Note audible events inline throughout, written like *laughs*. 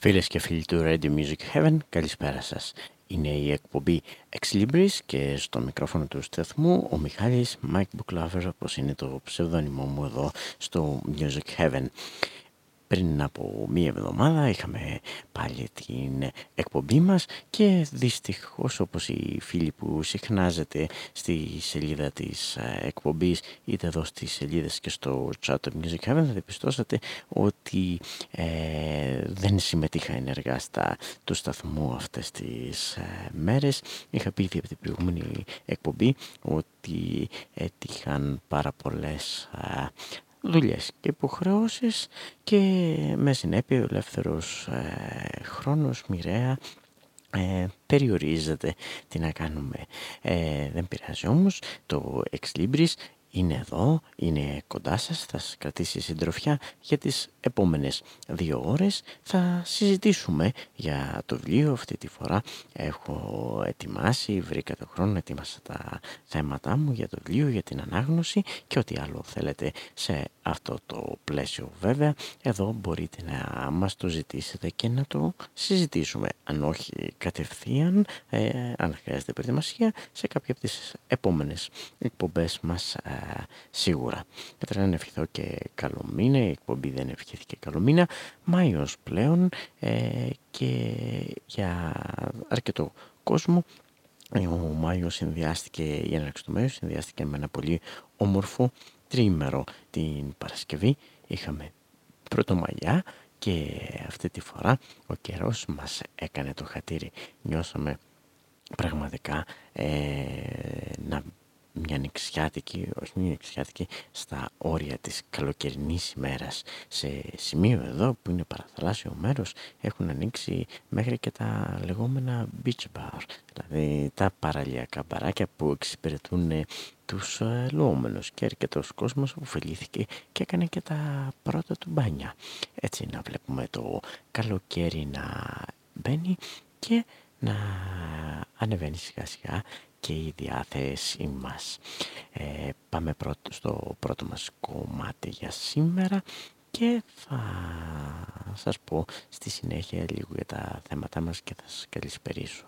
Φίλες και φίλοι του Radio Music Heaven, καλησπέρα σας. Είναι η εκπομπή Ex Libris και στο μικρόφωνο του σταθμού ο Μιχάλης Mike Booklover, όπως είναι το ψευδόνυμο μου εδώ στο Music Heaven. Πριν από μία εβδομάδα είχαμε πάλι την εκπομπή μας και δυστυχώς όπως οι φίλοι που συχνάζεται στη σελίδα της ε, εκπομπής είτε εδώ στις σελίδες και στο chat του Music Heaven θα διαπιστώσατε ότι ε, δεν συμμετείχα ενεργά στα του σταθμού αυτές τις ε, μέρες. Είχα πει από την προηγούμενη εκπομπή ότι έτυχαν πάρα πολλές δουλειές και υποχρεώσεις και με συνέπεια ο ελεύθερος ε, χρόνος μοιραία ε, περιορίζεται. Τι να κάνουμε. Ε, δεν πειράζει όμως το Ex Libris είναι εδώ, είναι κοντά σας, θα σας κρατήσει συντροφιά για τις επόμενες δύο ώρες. Θα συζητήσουμε για το βιβλίο αυτή τη φορά. Έχω ετοιμάσει, βρήκα το χρόνο, ετοίμασα τα θέματα μου για το βιβλίο, για την ανάγνωση και ό,τι άλλο θέλετε σε αυτό το πλαίσιο βέβαια. Εδώ μπορείτε να μας το ζητήσετε και να το συζητήσουμε. Αν όχι κατευθείαν, ε, αν χρειάζεται προετοιμασία, σε κάποια από τις επόμενες εκπομπές μας ε, σίγουρα. Καταρχά να ευχηθώ και καλό μήνα, η εκπομπή δεν ευχήθηκε καλό μήνα. Μάιος πλέον ε, και για αρκετό κόσμο ο Μάιος συνδυάστηκε, η έναρξη του Μάιου συνδυάστηκε με ένα πολύ όμορφο τρίμερο την Παρασκευή. Είχαμε πρωτομαγιά και αυτή τη φορά ο καιρός μας έκανε το χατήρι. Νιώσαμε πραγματικά ε, να μια νηξιάτικη, όχι μια νηξιάτικη, στα όρια της καλοκαιρινής ημέρας. Σε σημείο εδώ που είναι παραθαλάσσιο μέρος έχουν ανοίξει μέχρι και τα λεγόμενα beach bar, δηλαδή τα παραλιακά μπαράκια που εξυπηρετούν ε, τους ε, λουόμενους και αρκετός κόσμος ωφελήθηκε και έκανε και τα πρώτα του μπάνια. Έτσι να βλέπουμε το καλοκαίρι να μπαίνει και να ανεβαίνει σιγά σιγά και η διάθεσή μας. Ε, πάμε πρώτο, στο πρώτο μας κομμάτι για σήμερα και θα σας πω στη συνέχεια λίγο για τα θέματα μας και θα σας καλησπερίσω.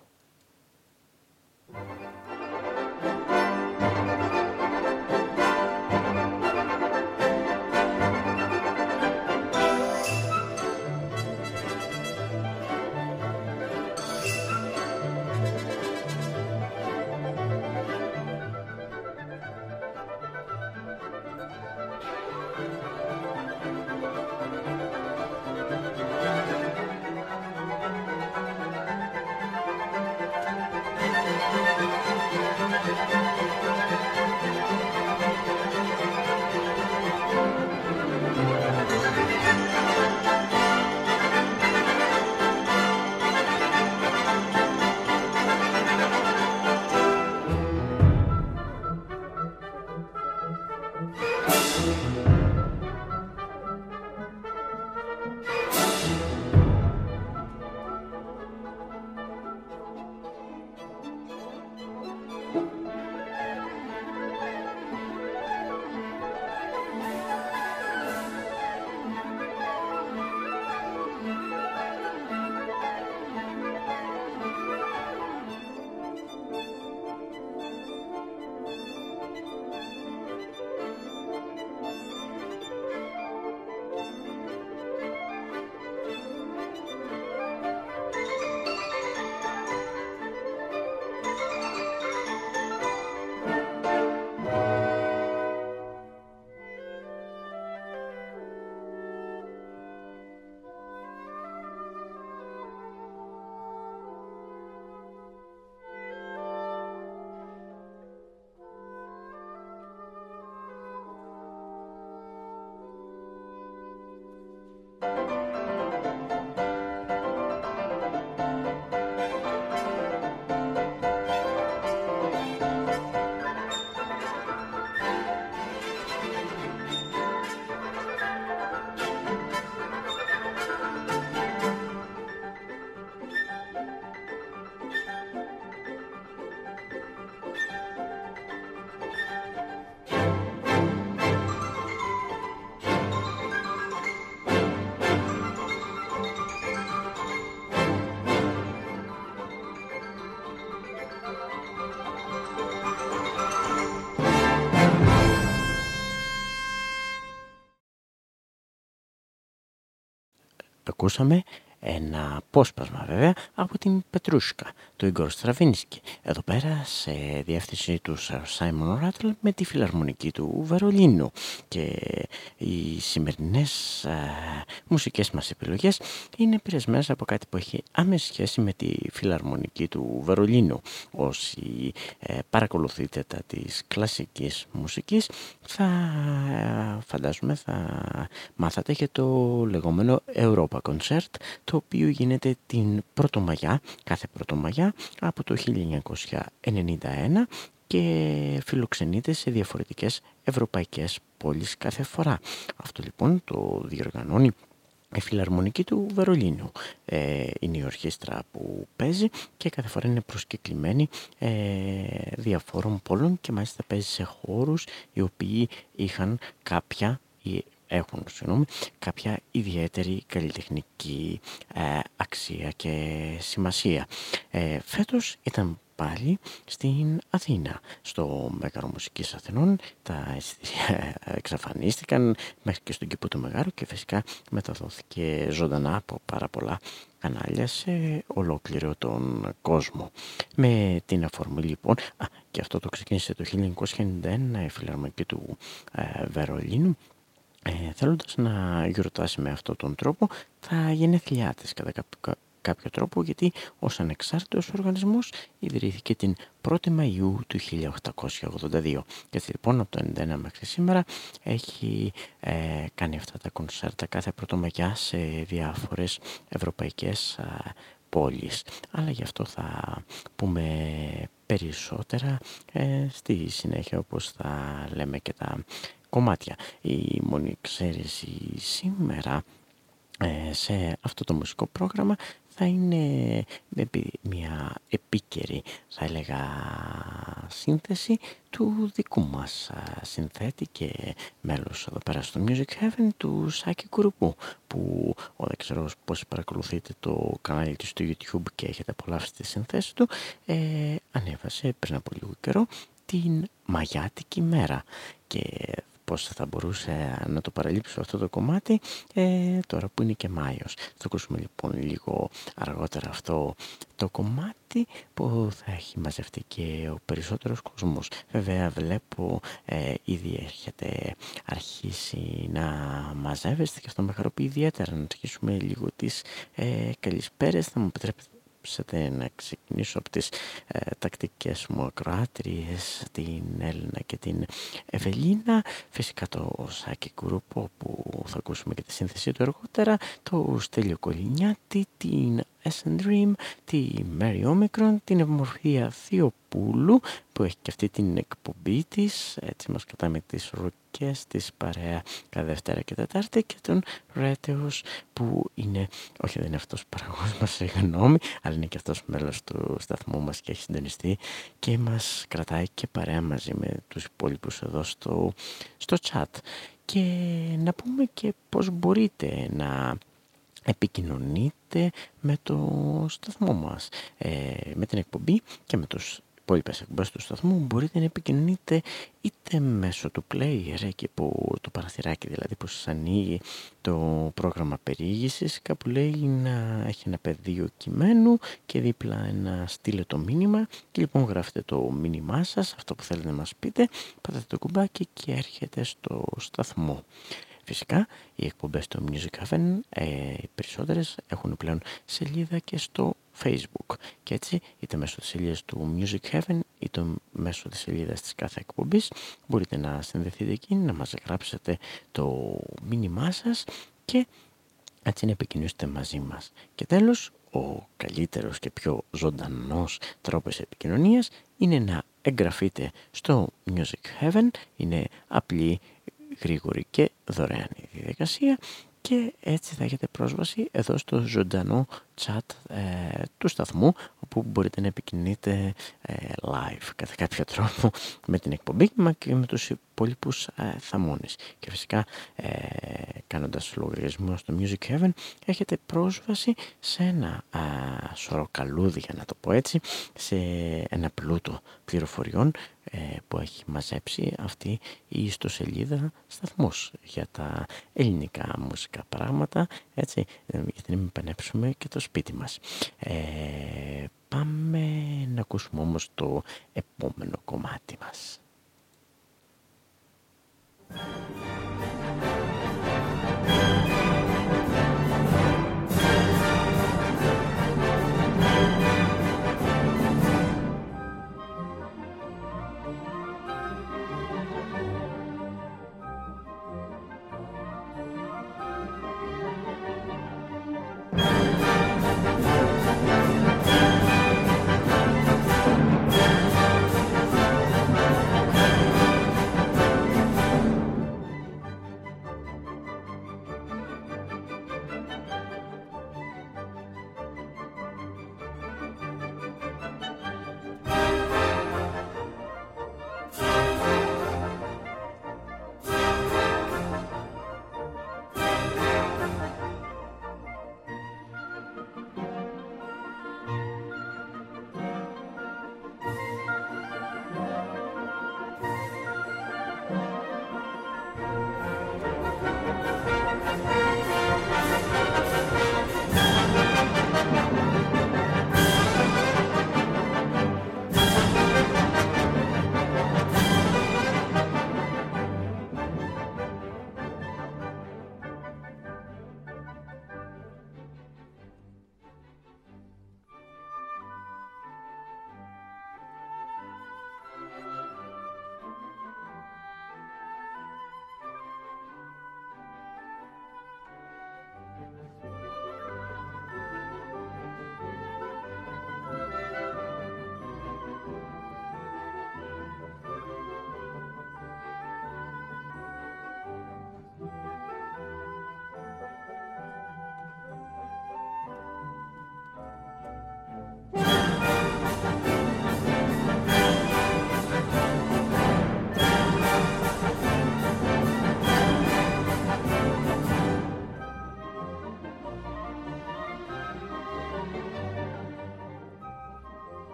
Ακούσαμε ένα απόσπασμα βέβαια από την Πετρούσκα, του Ιγκορ Στραβίνσκι. Εδώ πέρα σε διεύθυνση του Σάιμον Ράτλ με τη φιλαρμονική του Βερολίνου. Και οι σημερινές α, μουσικές μας επιλογές είναι πειρασμένες από κάτι που έχει άμεση σχέση με τη φιλαρμονική του Βερολίνου. Όσοι ε, παρακολουθείτε τα της κλασικής μουσικής θα φαντάζομαι θα μάθατε για το λεγόμενο Europa Concert το οποίο γίνεται την Πρωτομαγιά, κάθε Πρωτομαγιά από το 1991 και φιλοξενείται σε διαφορετικές ευρωπαϊκές πόλεις κάθε φορά. Αυτό λοιπόν το διοργανώνει η φιλαρμονική του Βερολίνου ε, είναι η ορχήστρα που παίζει και κάθε φορά είναι προσκεκλημένη ε, διαφόρων πόλων και μάλιστα παίζει σε χώρους οι οποίοι είχαν κάποια έχουν συγγνώμη, κάποια ιδιαίτερη καλλιτεχνική ε, αξία και σημασία. Ε, φέτος ήταν πάλι στην Αθήνα. Στο Μέγαρο Μουσικής Αθηνών τα *laughs* εξαφανίστηκαν μέχρι και στον κήπο του Μεγάρου και φυσικά μεταδόθηκε ζωντανά από πάρα πολλά κανάλια σε ολόκληρο τον κόσμο. Με την αφορμή λοιπόν, α, και αυτό το ξεκίνησε το 1991 η φιλαρμονική του ε, Βερολίνου, ε, θέλοντας να γιορτάσει με αυτόν τον τρόπο τα γενέθλιά της κατά κάποιο, τρόπο γιατί ως ανεξάρτητος οργανισμός ιδρύθηκε την 1η Μαΐου του 1882 και έτσι λοιπόν από το 1991 μέχρι σήμερα έχει ε, κάνει αυτά τα κονσέρτα κάθε πρωτομαγιά σε διάφορες ευρωπαϊκές πόλεις. Αλλά γι' αυτό θα πούμε περισσότερα ε, στη συνέχεια όπως θα λέμε και τα κομμάτια. Η μόνη εξαίρεση σήμερα ε, σε αυτό το μουσικό πρόγραμμα θα είναι μια επίκαιρη θα έλεγα σύνθεση του δικού μας συνθέτη και μέλος εδώ πέρα στο Music Heaven του Σάκη Κουρουπού που δεν ξέρω πώς παρακολουθείτε το κανάλι του στο YouTube και έχετε απολαύσει τη συνθέση του ε, ανέβασε πριν από λίγο καιρό την Μαγιάτικη μέρα και πώς θα μπορούσε να το παραλείψω αυτό το κομμάτι ε, τώρα που είναι και Μάιος. Θα ακούσουμε λοιπόν λίγο αργότερα αυτό το κομμάτι που θα έχει μαζευτεί και ο περισσότερος κόσμος. Βέβαια βλέπω ε, ήδη έχετε αρχίσει να μαζεύεστε και αυτό με χαροποιεί ιδιαίτερα να αρχίσουμε λίγο τις ε, καλησπέρες. Θα μου επιτρέπετε να ξεκινήσω από τις ε, τακτικές μου ακροάτριες, την Έλληνα και την Ευελίνα, φυσικά το Σάκη Κουρούπο που θα ακούσουμε και τη σύνθεσή του αργότερα, το Στέλιο Κολυνιάτη, την Essence Dream, τη Mary Omicron, την Ευμορφία Θεοπούλου που έχει και αυτή την εκπομπή της, έτσι μας κατάμε τις ροκές της παρέα cada Δευτέρα και Τετάρτη και τον Ρέτεος που είναι, όχι δεν είναι αυτός παραγωγός μας, συγγνώμη, αλλά είναι και αυτός μέλος του σταθμού μας και έχει συντονιστεί και μας κρατάει και παρέα μαζί με τους υπόλοιπους εδώ στο, στο chat. Και να πούμε και πώς μπορείτε να επικοινωνείτε με το σταθμό μας, ε, με την εκπομπή και με τους υπόλοιπες εκπομπές του σταθμού μπορείτε να επικοινωνείτε είτε μέσω του player εκεί που το παραθυράκι δηλαδή που σας ανοίγει το πρόγραμμα περιήγησης κάπου λέει να έχει ένα πεδίο κειμένου και δίπλα ένα στείλε το μήνυμα και λοιπόν γράφετε το μήνυμά σας αυτό που θέλετε να μας πείτε πατάτε το κουμπάκι και έρχεται στο σταθμό Φυσικά οι εκπομπές του Music Heaven ε, οι περισσότερες έχουν πλέον σελίδα και στο Facebook και έτσι είτε μέσω της σελίδας του Music Heaven είτε μέσω της σελίδας της κάθε εκπομπής μπορείτε να συνδεθείτε εκεί, να μας γράψετε το μήνυμά σας και έτσι να επικοινωνήσετε μαζί μας. Και τέλος, ο καλύτερος και πιο ζωντανός τρόπος επικοινωνίας είναι να εγγραφείτε στο Music Heaven, είναι απλή γρήγορη και δωρεάν η διαδικασία και έτσι θα έχετε πρόσβαση εδώ στο ζωντανό chat ε, του σταθμού όπου μπορείτε να επικοινωνείτε ε, live κατά κάποιο τρόπο με την εκπομπή μα και με τους υπόλοιπους ε, θαμώνες. Και φυσικά ε, κάνοντας λογαριασμό στο Music Heaven έχετε πρόσβαση σε ένα ε, σωρό καλούδι για να το πω έτσι, σε ένα πλούτο πληροφοριών ε, που έχει μαζέψει αυτή η ιστοσελίδα σταθμός για τα ελληνικά μουσικά πράγματα έτσι, γιατί να μην πανέψουμε και το σπίτι μας. Ε, πάμε να ακούσουμε όμως το επόμενο κομμάτι μας.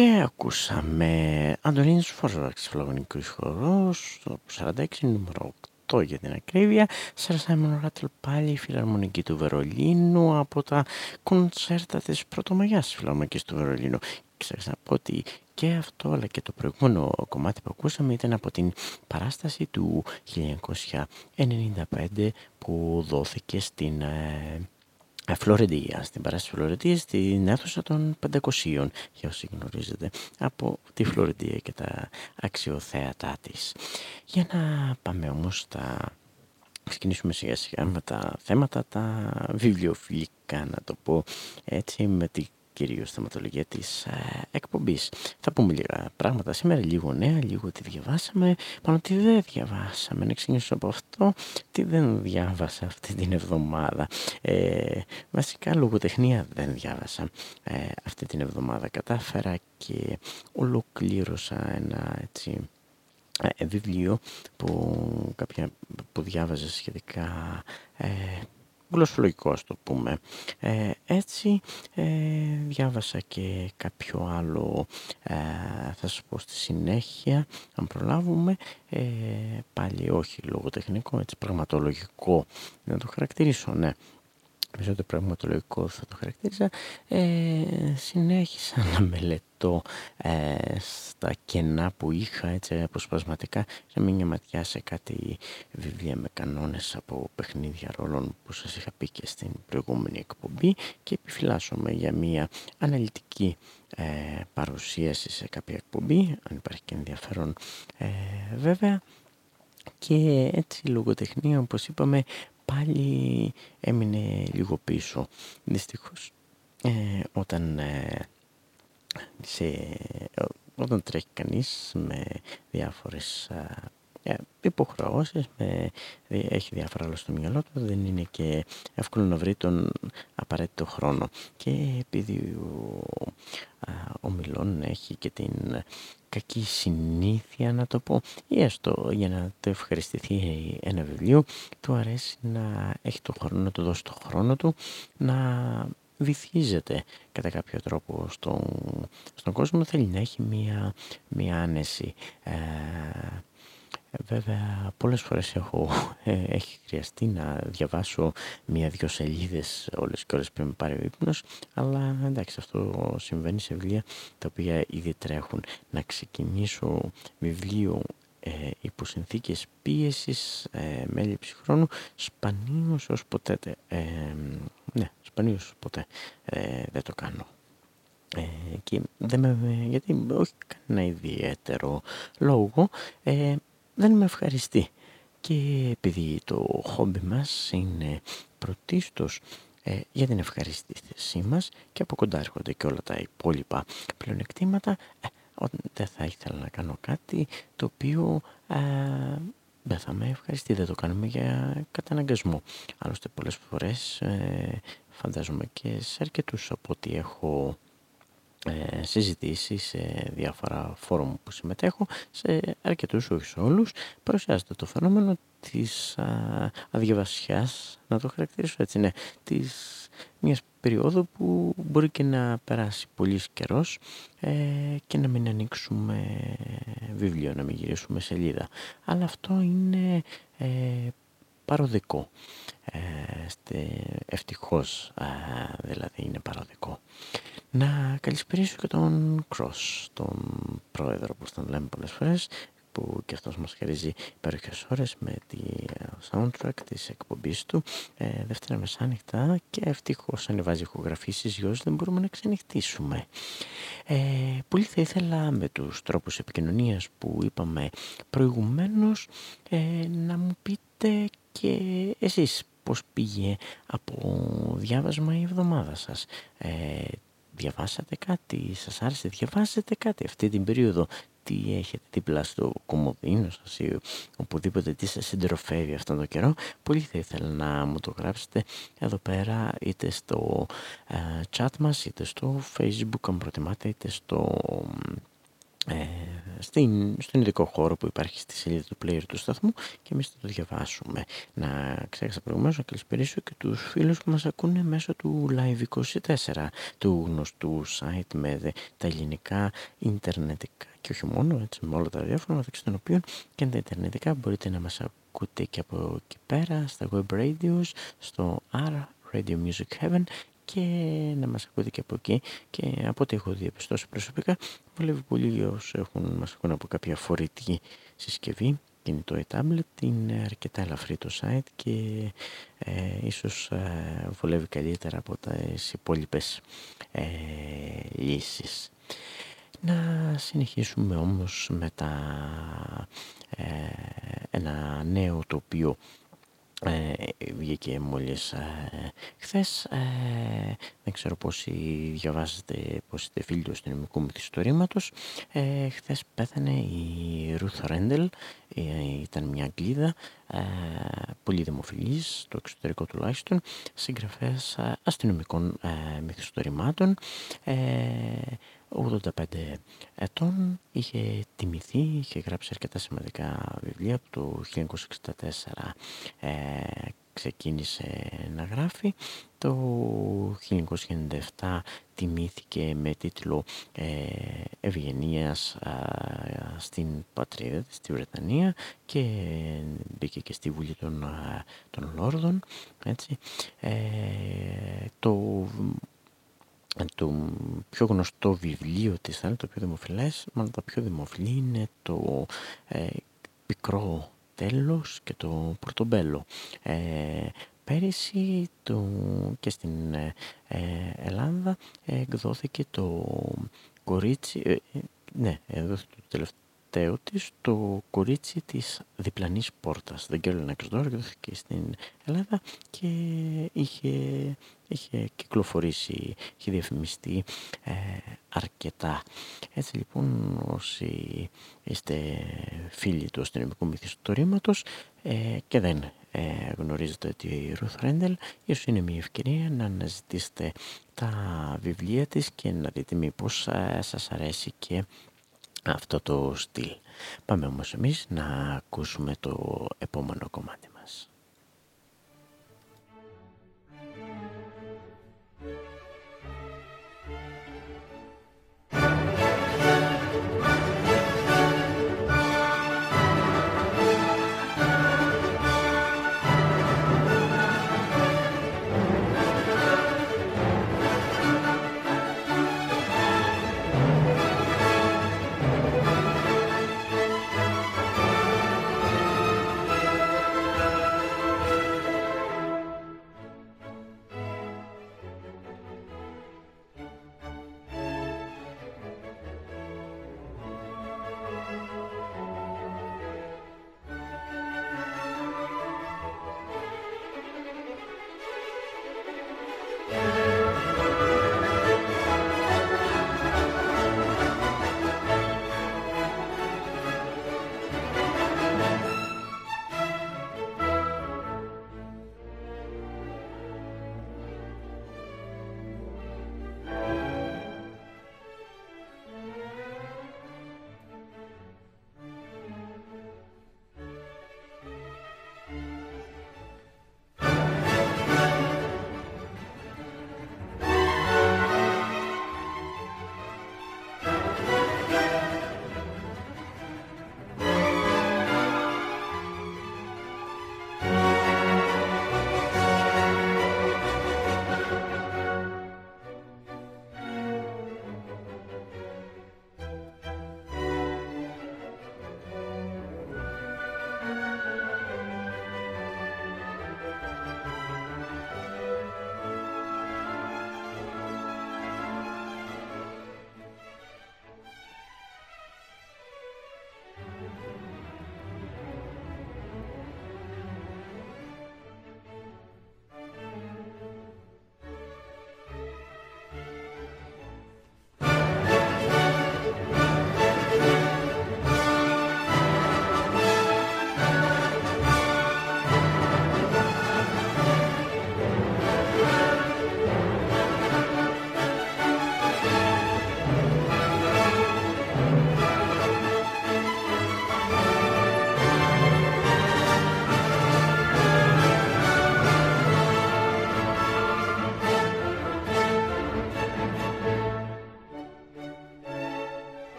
Και ακούσαμε Αντωνίνης Φόρζοραξ, φλογονικός χορός, το 46 νούμερο 8 για την ακρίβεια, Σερ Σάιμον Ράτλ πάλι η φιλαρμονική του Βερολίνου από τα κονσέρτα της Πρωτομαγιάς της Φιλαρμονικής του Βερολίνου. Ξέρεις να πω ότι και αυτό αλλά και το προηγούμενο κομμάτι που ακούσαμε ήταν από την παράσταση του 1995 που δόθηκε στην ε, Φλωρεντία, στην παράσταση Φλωρεντία, στην αίθουσα των 500 για όσοι γνωρίζετε από τη Φλωρεντία και τα αξιοθέατά της. Για να πάμε όμως στα ξεκινήσουμε σιγά σιγά με τα θέματα τα βιβλιοφιλικά να το πω έτσι με τη κυρίως θεματολογία της ε, εκπομπής. Θα πούμε λίγα πράγματα σήμερα, λίγο νέα, λίγο τι διαβάσαμε, πάνω τι δεν διαβάσαμε. Να ξεκινήσω από αυτό, τι δεν διάβασα αυτή την εβδομάδα. Ε, βασικά λογοτεχνία δεν διάβασα ε, αυτή την εβδομάδα. Κατάφερα και ολοκλήρωσα ένα έτσι ε, βιβλίο που, κάποια, που διάβαζε σχετικά ε, γλωσσολογικό το πούμε. Ε, έτσι ε, διάβασα και κάποιο άλλο ε, θα σας πω στη συνέχεια αν προλάβουμε. Ε, πάλι όχι λογοτεχνικό έτσι πραγματολογικό. Να το χαρακτηρίσω ναι περισσότερο πραγματολογικό θα το χαρακτήριζα, ε, συνέχισα *laughs* να μελετώ ε, στα κενά που είχα έτσι αποσπασματικά σε μια ματιά σε κάτι βιβλία με κανόνες από παιχνίδια ρόλων που σας είχα πει και στην προηγούμενη εκπομπή και επιφυλάσσομαι για μια αναλυτική ε, παρουσίαση σε κάποια εκπομπή, αν υπάρχει και ενδιαφέρον ε, βέβαια. Και έτσι η λογοτεχνία όπως είπαμε πάλι έμεινε λίγο πίσω. Δυστυχώς ε, όταν, ε, σε, όταν τρέχει κανείς με διάφορες ε, υποχρεώσεις, με, έχει διάφορα άλλα στο μυαλό του, δεν είναι και εύκολο να βρει τον απαραίτητο χρόνο. Και επειδή ο, ο Μιλών έχει και την κακή συνήθεια να το πω ή έστω για να το ευχαριστηθεί ένα βιβλίο του αρέσει να έχει το χρόνο, να του δώσει το χρόνο του να βυθίζεται κατά κάποιο τρόπο στον, στον κόσμο θέλει να έχει μία, μία άνεση ε, Βέβαια πολλές φορές έχω, ε, έχει χρειαστεί να διαβάσω μία-δυο σελίδες όλες και όλες πριν με πάρει ο ύπνος αλλά εντάξει αυτό συμβαίνει σε βιβλία τα οποία ήδη τρέχουν. Να ξεκινήσω βιβλίο ε, υπό συνθήκες πίεσης ε, με έλλειψη χρόνου σπανίως ως ποτέ ε, ναι, σπανίως ποτέ ε, δεν το κάνω. Ε, και δεν με, γιατί όχι κανένα ιδιαίτερο λόγο ε, δεν με ευχαριστεί. Και επειδή το χόμπι μας είναι πρωτίστως ε, για την ευχαριστήσή μας και από κοντά έρχονται και όλα τα υπόλοιπα πλεονεκτήματα, ε, δεν θα ήθελα να κάνω κάτι το οποίο ε, δεν θα με ευχαριστεί, δεν το κάνουμε για καταναγκασμό. Άλλωστε πολλές φορές ε, φαντάζομαι και σε αρκετούς από ό,τι έχω ε, συζητήσεις σε διάφορα φόρουμ που συμμετέχω, σε αρκετούς όχι σε όλους, παρουσιάζεται το φαινόμενο της α, αδιαβασιάς, να το χαρακτηρίσω έτσι, ναι, της μιας περίοδου που μπορεί και να περάσει πολύς καιρός ε, και να μην ανοίξουμε βιβλίο, να μην γυρίσουμε σελίδα. Αλλά αυτό είναι ε, παροδικό. Ε, ευτυχώς δηλαδή είναι παροδικό. Να καλησπερίσω και τον Cross, τον πρόεδρο όπως τον λέμε πολλές φορές, που και αυτός μας χαρίζει υπέροχες ώρες με τη ε, soundtrack της εκπομπής του ε, Δευτέρα μεσάνυχτα και ευτυχώς ανεβάζει ηχογραφήσεις γιος δεν μπορούμε να ξενυχτήσουμε. Ε, πολύ θα ήθελα με τους τρόπους επικοινωνίας που είπαμε προηγουμένως ε, να μου πείτε και εσείς πώς πήγε από διάβασμα η εβδομάδα σας. Ε, διαβάσατε κάτι, σας άρεσε, διαβάσατε κάτι αυτή την περίοδο, τι έχετε; Δίπλα στο κομμωδίνο σας ή οπουδήποτε τι σας συντροφεύει αυτόν τον καιρό; Πολύ θα ήθελα να μου το γράψετε εδώ πέρα είτε στο ε, chat μας είτε στο facebook αν προτιμάτε είτε στο ε, στην, στον ειδικό χώρο που υπάρχει στη σελίδα του player του σταθμού και εμείς θα το διαβάσουμε. Να ξέχασα προηγουμένως να καλησπερίσω και τους φίλους που μας ακούνε μέσω του Live24, του γνωστού site με τα ελληνικά ιντερνετικά και όχι μόνο, έτσι, με όλα τα διάφορα μεταξύ των οποίων και τα ιντερνετικά μπορείτε να μας ακούτε και από εκεί πέρα στα web radios, στο R Radio Music Heaven και να μας ακούτε και από εκεί και από ό,τι έχω διαπιστώσει προσωπικά βολεύει πολύ όσοι έχουν, μας ακούν από κάποια φορητή συσκευή κινητό ή tablet είναι αρκετά ελαφρύ το site και ε, ίσως ε, βολεύει καλύτερα από τις υπόλοιπες ε, λύσεις. Να συνεχίσουμε όμως με τα, ε, ένα νέο το οποίο ε, βγήκε μόλις ε, χθες. Ε, δεν ξέρω πόσοι διαβάζετε πόσοι είστε φίλοι του αστυνομικού μυθιστορήματος ε, χθες πέθανε η Ruth Rendell ε, ήταν μια Αγγλίδα ε, πολύ δημοφιλής στο εξωτερικό τουλάχιστον. Συγγραφέας ε, αστυνομικών ε, μυθιστορημάτων 85 ετών είχε τιμηθεί, είχε γράψει αρκετά σημαντικά βιβλία από το 1964 ε, ξεκίνησε να γράφει το 1997 τιμήθηκε με τίτλο ε, Ευγενίας στην πατρίδα της, στη Βρετανία και μπήκε και στη Βουλή των, των Λόρδων έτσι. Ε, το το πιο γνωστό βιβλίο της θα το πιο δημοφιλές, μάλλον το πιο δημοφιλή είναι το ε, Πικρό Τέλος και το Πορτομπέλο. Ε, πέρυσι το, και στην ε, Ελλάδα εκδόθηκε το κορίτσι, ε, ναι, εκδόθηκε το τελευταίο τελευταίο της το κορίτσι της διπλανής πόρτας. The Girl Next Door και στην Ελλάδα και είχε, είχε κυκλοφορήσει, είχε διαφημιστεί ε, αρκετά. Έτσι λοιπόν όσοι είστε φίλοι του αστυνομικού μυθιστορήματος ε, και δεν ε, γνωρίζετε τη Ruth Rendell, ίσως είναι μια ευκαιρία να αναζητήσετε τα βιβλία της και να δείτε μήπως ε, σας αρέσει και αυτό το στυλ. Πάμε όμως εμείς να ακούσουμε το επόμενο κομμάτι.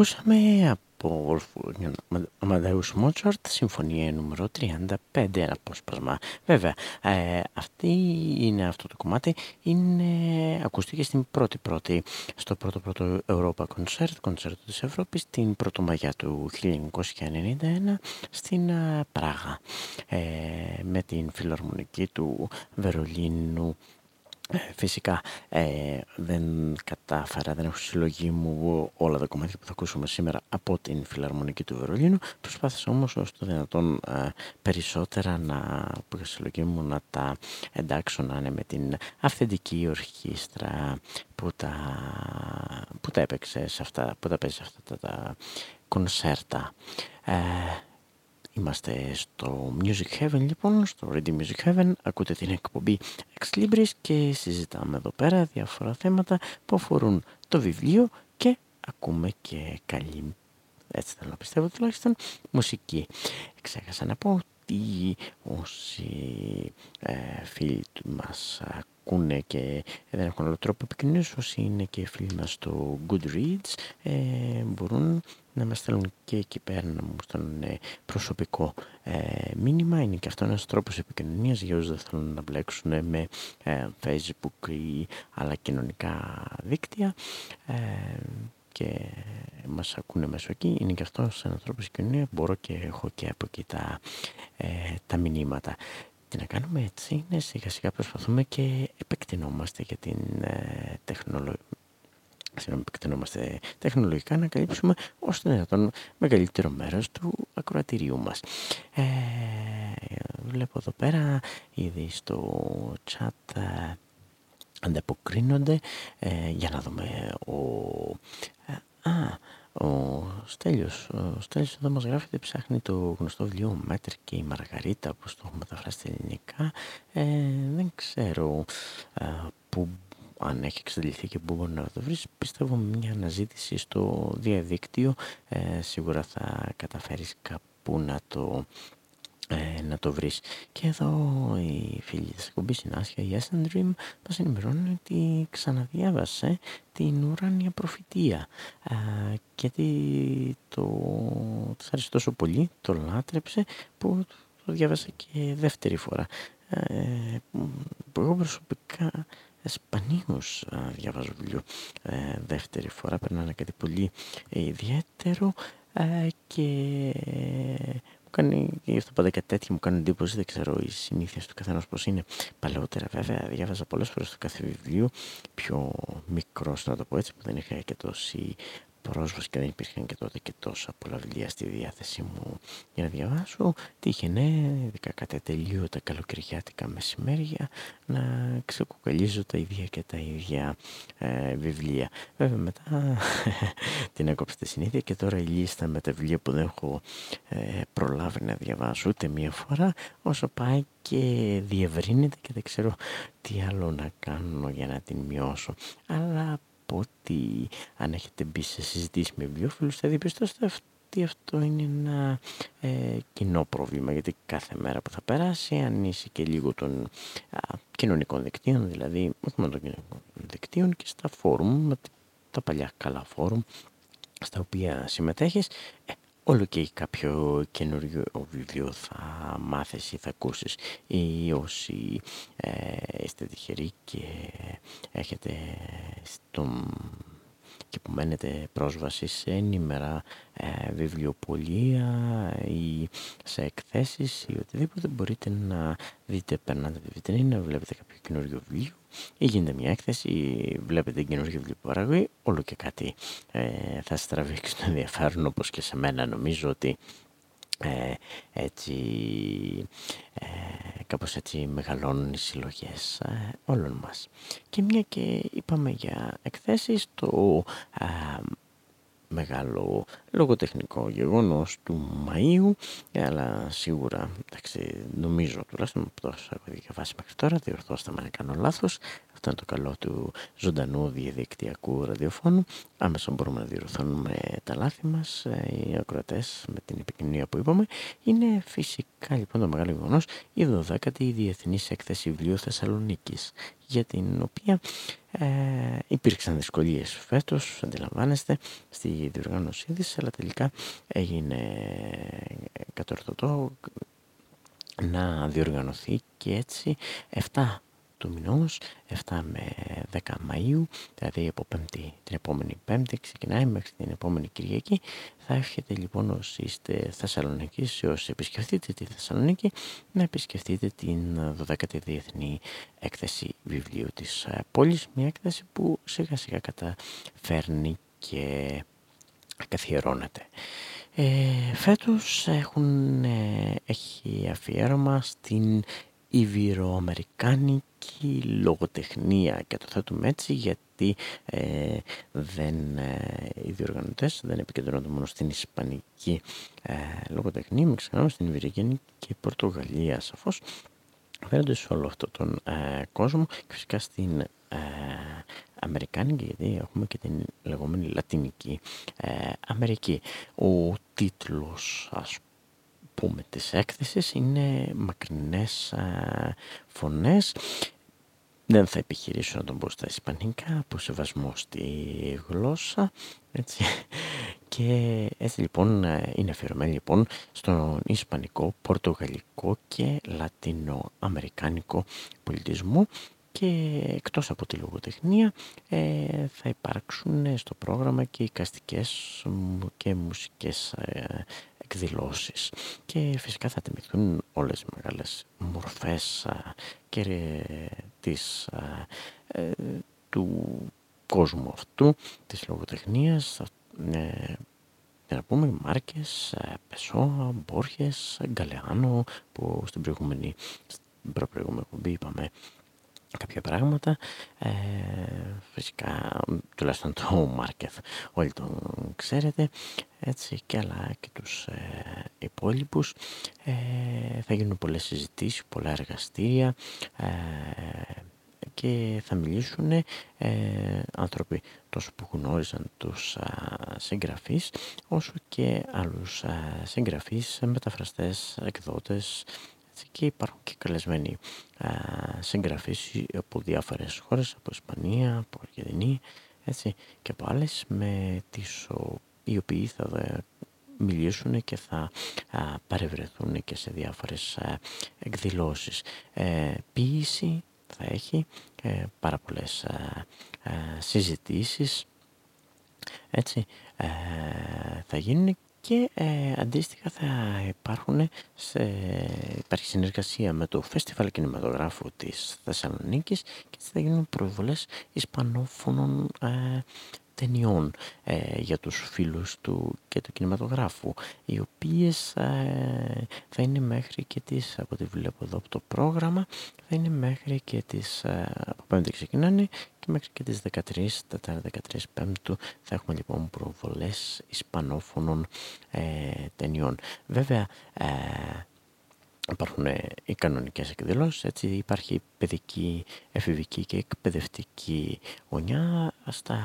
Ακούσαμε από Amadeus Mozart, συμφωνία νούμερο 35, ένα απόσπασμα. Βέβαια, ε, αυτή είναι αυτό το κομμάτι, είναι, ακούστηκε στην πρώτη πρώτη, στο πρώτο πρώτο Europa Concert, κονσέρτο της Ευρώπης, την Πρωτομαγιά του 1991 στην ε, Πράγα, ε, με την φιλαρμονική του Βερολίνου ε, φυσικά ε, δεν κατάφερα, δεν έχω συλλογή μου όλα τα κομμάτια που θα ακούσουμε σήμερα από την Φιλαρμονική του Βερολίνου. Προσπάθησα όμως όσο το δυνατόν ε, περισσότερα να, που συλλογή μου να τα εντάξω να είναι με την αυθεντική ορχήστρα που τα, που τα έπαιξε σε αυτά, που τα παίζει σε αυτά τα, τα κονσέρτα. Είμαστε στο Music Heaven λοιπόν, στο Ready Music Heaven, ακούτε την εκπομπή Ex Libris και συζητάμε εδώ πέρα διάφορα θέματα που αφορούν το βιβλίο και ακούμε και καλή, έτσι θέλω να πιστεύω τουλάχιστον, μουσική. Ξέχασα να πω ότι όσοι ε, φίλοι μας ακούνε και δεν έχουν άλλο τρόπο επικοινωνίας, όσοι είναι και φίλοι μας στο Goodreads, ε, μπορούν να μας στέλνουν και εκεί πέρα να μου στέλνουν ε, προσωπικό ε, μήνυμα. Είναι και αυτό ένας τρόπος επικοινωνίας για όσους δεν θέλουν να μπλέξουν με ε, facebook ή άλλα κοινωνικά δίκτυα ε, και μας ακούνε μέσω εκεί. Είναι και αυτός ένας τρόπος επικοινωνίας. Μπορώ και έχω και από εκεί τα, τα μηνύματα. Τι να κάνουμε έτσι είναι σιγά σιγά προσπαθούμε και επεκτηνόμαστε για την τεχνολογία συγγνώμη, επεκτενόμαστε τεχνολογικά να καλύψουμε όσο το δυνατόν μεγαλύτερο μέρος του ακροατηρίου μας. Ε, βλέπω εδώ πέρα ήδη στο chat ε, ανταποκρίνονται ε, για να δούμε ο... Ε, α, ο Στέλιος, ο Στέλιος εδώ μας γράφει ότι ψάχνει το γνωστό βιβλίο Μέτρ και η Μαργαρίτα, όπως το έχουμε μεταφράσει ελληνικά. Ε, δεν ξέρω ε, που αν έχει εξαντληθεί και πού μπορεί να το βρεις πιστεύω μια αναζήτηση στο διαδίκτυο ε, σίγουρα θα καταφέρεις κάπου να το ε, να το βρεις. Και εδώ η φίλη της εκπομπής Συνάσια, η Yes Dream, μας ενημερώνει ότι ξαναδιάβασε την ουράνια προφητεία. Ε, γιατί το, το άρεσε τόσο πολύ, το λάτρεψε, που το διάβασε και δεύτερη φορά. Ε, εγώ προσωπικά σπανίως διαβάζω βιβλίο ε, δεύτερη φορά, περνάνε κάτι πολύ ιδιαίτερο ε, και μου κάνει, γι' αυτό πάντα κάτι τέτοιο μου κάνει εντύπωση, δεν ξέρω οι συνήθειες του καθενός πώς είναι. Παλαιότερα βέβαια διάβαζα πολλές φορές το κάθε βιβλίο, πιο μικρό να το πω έτσι, που δεν είχα και τόση πρόσβαση και δεν υπήρχαν και τότε και τόσα πολλά βιβλία στη διάθεσή μου για να διαβάσω. Τύχαινε, ειδικά κατά τελείωτα καλοκαιριάτικα μεσημέρια, να ξεκουκαλίζω τα ίδια και τα ίδια ε, βιβλία. Βέβαια μετά *laughs* την έκοψε τη συνήθεια και τώρα η λίστα με τα βιβλία που δεν έχω ε, προλάβει να διαβάσω ούτε μία φορά, όσο πάει και διευρύνεται και δεν ξέρω τι άλλο να κάνω για να την μειώσω. Αλλά πω ότι αν έχετε μπει σε συζητήσεις με βιβλιοφίλους θα διαπιστώσετε ότι αυτό είναι ένα ε, κοινό πρόβλημα. Γιατί κάθε μέρα που θα περάσει αν είσαι και λίγο των α, κοινωνικών δικτύων δηλαδή όχι μόνο των κοινωνικών δικτύων και στα φόρουμ τα παλιά καλά φόρουμ στα οποία συμμετέχεις ε, όλο και κάποιο καινούριο βιβλίο θα μάθεις ή θα ακούσεις. Ή όσοι ε, είστε τυχεροί και έχετε στον και που μένετε πρόσβαση σε ενημερά ε, βιβλιοπολία ή σε εκθέσεις ή οτιδήποτε μπορείτε να δείτε, περνάτε τη βιτρίνη, να βλέπετε κάποιο καινούριο βιβλίο ή γίνεται μια έκθεση ή βλέπετε καινούργιο βιβλίο παραγωγή, όλο και κάτι ε, θα στραβήξει το ενδιαφέρον όπως και σε μένα νομίζω ότι ε, έτσι, ε, κάπως έτσι μεγαλώνουν οι συλλογές ε, όλων μας. Και μια και είπαμε για εκθέσεις, το ε, μεγάλο λογοτεχνικό γεγονός του Μαΐου, αλλά σίγουρα, εντάξει, νομίζω τουλάχιστον από τόσο έχω διαβάσει μέχρι τώρα, διορθώστε με αν κάνω λάθος, Αυτό είναι το καλό του ζωντανού διαδικτυακού ραδιοφώνου. Άμεσα μπορούμε να διορθώνουμε τα λάθη μας, ε, οι ακροατές με την επικοινωνία που είπαμε. Είναι φυσικά λοιπόν το μεγάλο γεγονός η 12η Διεθνής Έκθεση Βιβλίου Θεσσαλονίκης για την οποία ε, υπήρξαν δυσκολίες φέτος, αντιλαμβάνεστε, στη διοργάνωσή της, αλλά τελικά έγινε κατορθωτό να διοργανωθεί και έτσι 7 του μηνός, 7 με 10 Μαΐου, δηλαδή από πέμπτη, την επόμενη πέμπτη ξεκινάει μέχρι την επόμενη Κυριακή. Θα έρχεται λοιπόν όσοι είστε Θεσσαλονίκη, όσοι επισκεφτείτε τη Θεσσαλονίκη, να επισκεφτείτε την 12η Διεθνή Έκθεση Βιβλίου της ε, πόλης, μια έκθεση που σιγά σιγά καταφέρνει και καθιερώνεται. Ε, φέτος έχουν, ε, έχει αφιέρωμα στην Ιβυροαμερικάνικη λογοτεχνία και το θέτουμε έτσι γιατί ε, δεν, ε, οι διοργανωτές δεν επικεντρώνονται μόνο στην Ισπανική ε, λογοτεχνία, μην ξεχνάμε στην Ιβυρική και Πορτογαλία σαφώς φέρονται σε όλο αυτό τον ε, κόσμο και φυσικά στην Αμερικάνικη γιατί έχουμε και την λεγόμενη Λατινική Αμερική. Ο τίτλος ας πούμε της έκθεσης είναι μακρινές α, φωνές δεν θα επιχειρήσω να τον πω στα ισπανικά από σεβασμό στη γλώσσα έτσι. και έτσι λοιπόν είναι αφιερωμένη λοιπόν στον ισπανικό, πορτογαλικό και λατινοαμερικάνικο πολιτισμό και εκτός από τη λογοτεχνία ε, θα υπάρξουν στο πρόγραμμα και εικαστικές και μουσικές ε, εκδηλώσεις. Και φυσικά θα τιμηθούν όλες οι μεγάλες μορφές και της, ε, του κόσμου αυτού της λογοτεχνίας ε, να πούμε Μάρκες, Πεσό, Μπόρχες, Γκαλεάνο που στην προηγούμενη, στην προηγούμενη εκπομπή είπαμε κάποια πράγματα. Ε, φυσικά τουλάχιστον το Μάρκεθ όλοι τον ξέρετε. Έτσι και αλλά και τους ε, υπόλοιπους. Ε, θα γίνουν πολλές συζητήσεις, πολλά εργαστήρια ε, και θα μιλήσουν ε, άνθρωποι τόσο που γνώριζαν τους α, συγγραφείς όσο και άλλους α, συγγραφείς, μεταφραστές, εκδότες και υπάρχουν και καλεσμένοι α, συγγραφείς από διάφορες χώρες, από Ισπανία, από Αργεντινή έτσι, και από άλλες με τις οι οποίοι θα μιλήσουν και θα παρευρεθούν και σε διάφορες α, εκδηλώσεις. Ε, ποίηση θα έχει ε, πάρα πολλές συζητήσεις έτσι, ε, θα γίνουν και ε, αντίστοιχα θα υπάρχουν σε, υπάρχει συνεργασία με το Φεστιβάλ Κινηματογράφου της Θεσσαλονίκης και θα γίνουν προβολές ισπανόφωνων ε, ταινιών ε, για τους φίλους του και του κινηματογράφου οι οποίες ε, θα είναι μέχρι και τις από ό,τι βλέπω εδώ από το πρόγραμμα θα είναι μέχρι και τις ε, από πέμπτη ξεκινάνε και μέχρι και τις 13 Τετάρτη 13 Πέμπτου θα έχουμε λοιπόν προβολές ισπανόφωνων ταινιών. Βέβαια Υπάρχουν ε, οι κανονικές εκδηλώσεις, έτσι υπάρχει παιδική, εφηβική και εκπαιδευτική γωνιά. Στα,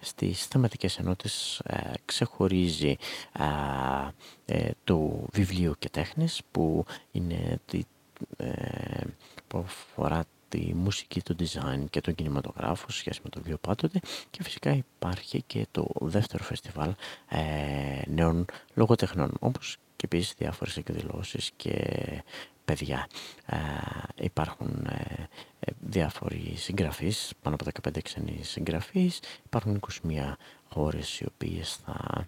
στις θεματικές ενότητες ε, ξεχωρίζει ε, το βιβλίο και τέχνες που είναι που αφορά τη μουσική, το design και τον κινηματογράφο σχέση με το βιβλίο πάντοτε και φυσικά υπάρχει και το δεύτερο φεστιβάλ νέων λογοτεχνών όπως και επίσης διάφορες εκδηλώσεις και παιδιά. Ε, υπάρχουν ε, ε, διάφοροι συγγραφείς, πάνω από 15 ξενοί συγγραφείς, υπάρχουν 21 χώρες οι οποίες θα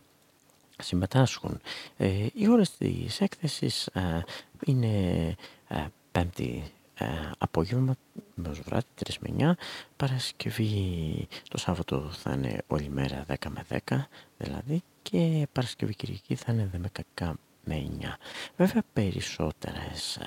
συμμετάσχουν. Ε, οι ώρες της έκθεσης ε, είναι πέμπτη απόγευμα με ως βράδυ 3 με 9 Παρασκευή το Σάββατο θα είναι όλη μέρα 10 με 10 δηλαδή και Παρασκευή Κυριακή θα είναι 10 με 9. Βέβαια περισσότερες ε,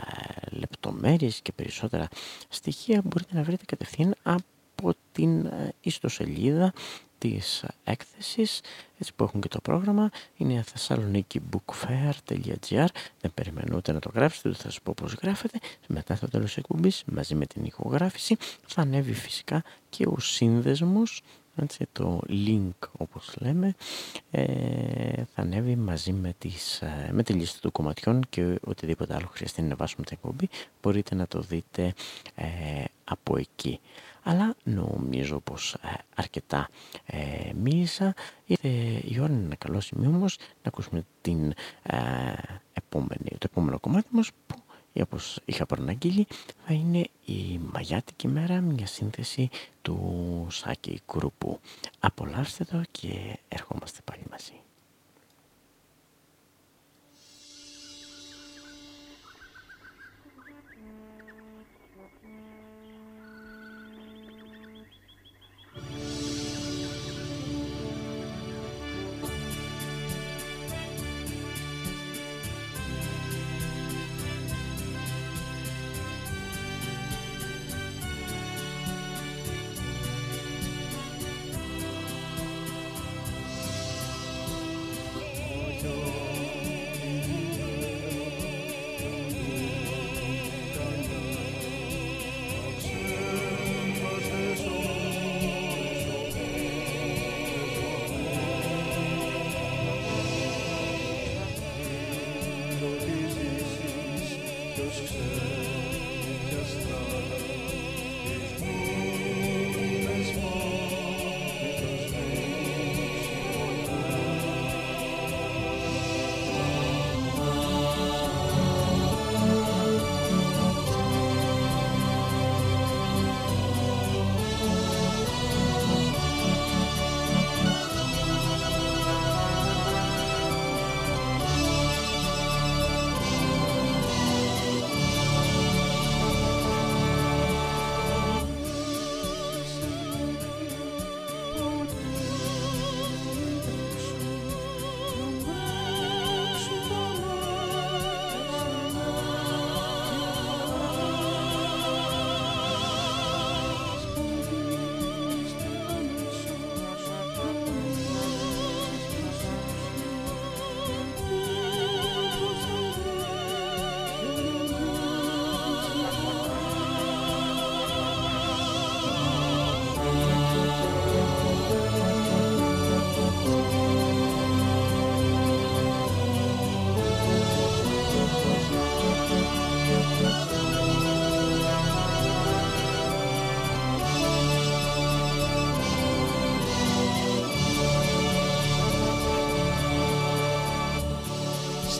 λεπτομέρειες και περισσότερα στοιχεία μπορείτε να βρείτε κατευθείαν από την ε, ιστοσελίδα της έκθεσης έτσι που έχουν και το πρόγραμμα. Είναι thessaloniki.bookfair.gr δεν περιμένω ούτε να το γράψετε ούτε θα σας πω πως γράφετε μετά το τέλος εκπομπής μαζί με την ηχογράφηση θα ανέβει φυσικά και ο σύνδεσμος έτσι, το link όπως λέμε ε, θα ανέβει μαζί με, τις, ε, με τη λίστα των κομματιών και οτιδήποτε άλλο χρειαστεί να βάσουμε την εκπομπή μπορείτε να το δείτε ε, από εκεί. Αλλά νομίζω πως ε, αρκετά ε, μίλησα. Ήρθε η ώρα είναι ένα καλό σημείο όμως να ακούσουμε την, επόμενη, το επόμενο κομμάτι μας που όπως είχα προαναγγείλει θα είναι η Μαγιάτικη μέρα μια σύνθεση του Σάκη Κρουπού. Απολαύστε το και ερχόμαστε πάλι μαζί.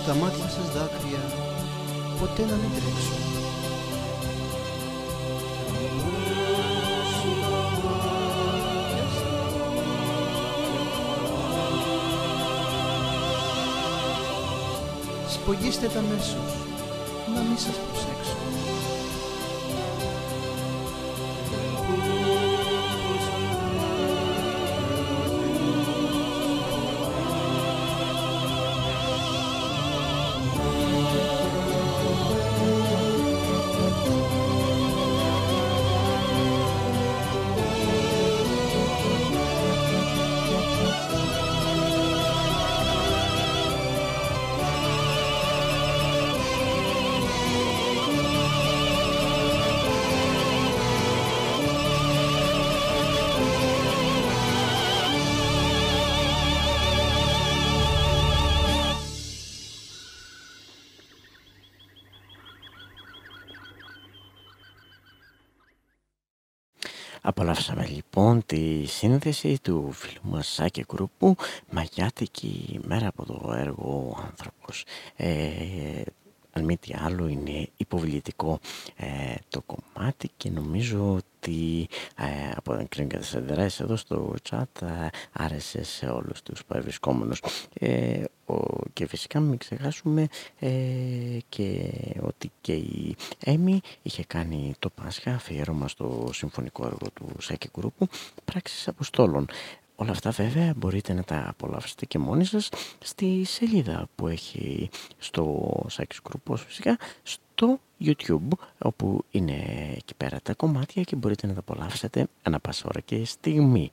Στα μάτια σας δάκρυα ποτέ να μην τρέξω. Σπογίστε τα μέσος, Απολαύσαμε λοιπόν τη σύνδεση του φίλου μας Σάκη Κρούπου «Μαγιάτικη μέρα από το έργο άνθρωπος». Ε, αν μη τι άλλο είναι υποβλητικό ε, το κομμάτι και νομίζω ότι ε, από την κλίνικα της εδώ στο chat ε, άρεσε σε όλους τους παρευρισκόμενους. Ε, και φυσικά μην ξεχάσουμε ε, και ότι και η Έμι είχε κάνει το Πάσχα αφιέρωμα στο συμφωνικό έργο του Σάκη Κρούπου πράξεις αποστόλων Όλα αυτά βέβαια μπορείτε να τα απολαύσετε και μόνοι σας στη σελίδα που έχει στο Σάκης Κρουπός φυσικά στο YouTube όπου είναι εκεί πέρα τα κομμάτια και μπορείτε να τα απολαύσετε ανά πάσα ώρα και στιγμή.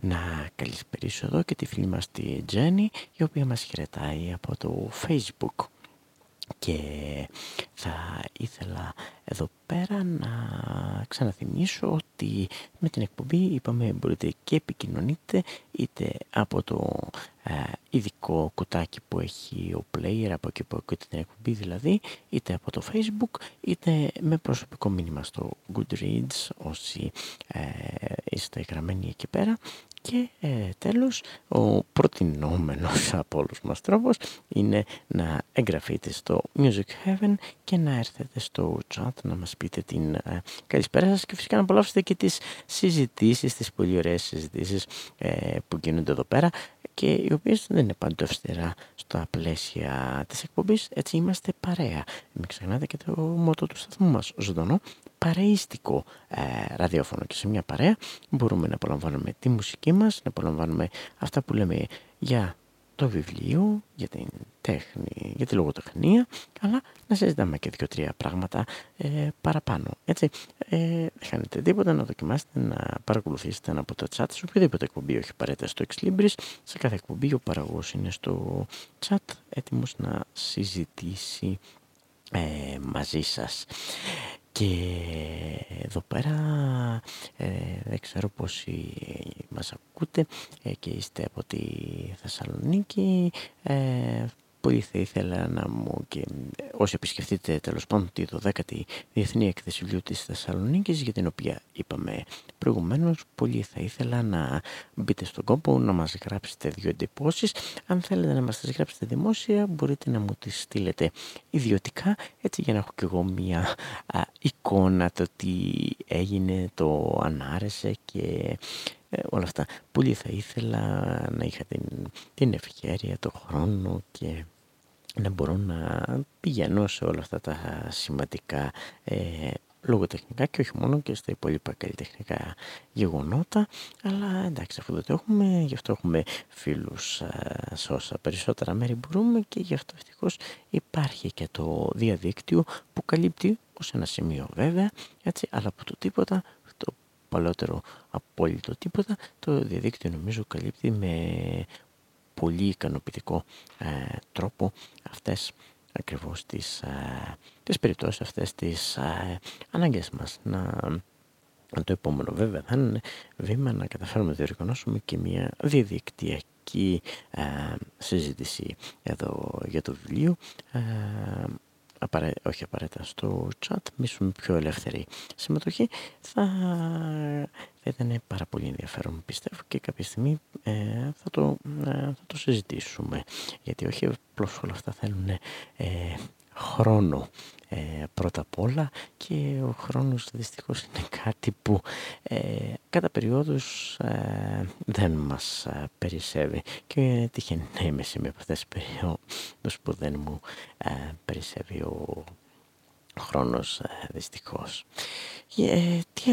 Να καλησπερίσω εδώ και τη φίλη μας τη Τζέννη η οποία μας χαιρετάει από το Facebook και θα ήθελα εδώ πέρα να ξαναθυμίσω ότι με την εκπομπή είπαμε μπορείτε και επικοινωνείτε είτε από το ε, ειδικό κουτάκι που έχει ο player από εκεί που ακούτε την εκπομπή δηλαδή είτε από το facebook είτε με προσωπικό μήνυμα στο Goodreads όσοι ε, είστε γραμμένοι εκεί πέρα. Και ε, τέλος, ο προτινόμενος *laughs* από όλους μας τρόπος είναι να εγγραφείτε στο Music Heaven και να έρθετε στο chat να μας πείτε την ε, καλησπέρα σας και φυσικά να απολαύσετε και τις συζητήσεις, τις πολύ ωραίες συζητήσεις ε, που γίνονται εδώ πέρα. Και οι οποίες δεν είναι πάντοτε αυστηρά στα πλαίσια της εκπομπής, έτσι είμαστε παρέα. Μην ξεχνάτε και το μότο του σταθμού μας, ζωντανό, παρεΐστικο ε, ραδιόφωνο και σε μια παρέα μπορούμε να απολαμβάνουμε τη μουσική μας, να απολαμβάνουμε αυτά που λέμε για το βιβλίο, για την τέχνη, για τη λογοτεχνία, αλλά να συζητάμε και δύο-τρία πράγματα ε, παραπάνω. Έτσι, ε, δεν χάνετε τίποτα να δοκιμάσετε να παρακολουθήσετε ένα από τα chat σε οποιοδήποτε εκπομπή, όχι απαραίτητα στο Ex Σε κάθε εκπομπή ο παραγωγός είναι στο chat έτοιμος να συζητήσει ε, μαζί σας. Και εδώ πέρα ε, δεν ξέρω πόσοι μας ακούτε ε, και είστε από τη Θεσσαλονίκη. Ε, πολύ θα ήθελα να μου και όσοι επισκεφτείτε τέλος πάντων τη 12η Διεθνή Έκθεση Βιβλίου της Θεσσαλονίκης για την οποία είπαμε προηγουμένως πολύ θα ήθελα να μπείτε στον κόπο να μας γράψετε δύο εντυπώσεις. Αν θέλετε να μας τις γράψετε δημόσια μπορείτε να μου τις στείλετε ιδιωτικά έτσι για να έχω και εγώ μια εικόνα το τι έγινε, το ανάρεσε και ε, όλα αυτά. Πολύ θα ήθελα να είχα την, την ευχαίρεια, το χρόνο και να μπορώ να πηγαίνω σε όλα αυτά τα σημαντικά ε, λογοτεχνικά και όχι μόνο και στα υπόλοιπα καλλιτεχνικά γεγονότα αλλά εντάξει αφού δεν το έχουμε γι' αυτό έχουμε φίλους ε, σε όσα περισσότερα μέρη μπορούμε και γι' αυτό ευτυχώς υπάρχει και το διαδίκτυο που καλύπτει ως ένα σημείο βέβαια έτσι αλλά από το τίποτα το παλαιότερο απόλυτο τίποτα. Το διαδίκτυο νομίζω καλύπτει με πολύ ικανοποιητικό ε, τρόπο αυτές ακριβώς τις, ε, τις περιπτώσεις αυτές τις ε, ανάγκες μας. Να το επόμενο βέβαια θα είναι βήμα να καταφέρουμε να διοργανώσουμε και μια διαδικτυακή ε, συζήτηση εδώ για το βιβλίο ε, απαρέ... όχι απαραίτητα στο chat, μίσουμε πιο ελεύθερη συμμετοχή, θα, θα ήταν πάρα πολύ ενδιαφέρον πιστεύω και κάποια στιγμή ε, θα, το, ε, θα το συζητήσουμε. Γιατί όχι απλώς όλα αυτά θέλουν ε, χρόνο. Ε, πρώτα απ' όλα και ο χρόνος δυστυχώς είναι κάτι που ε, κατά περιόδους ε, δεν μας ε, περισσεύει. Και τυχαίνει να είμαι σε μια από αυτές τις περιόδους που δεν μου περισσεύει ο χρόνος δυστυχώς. Ε, τι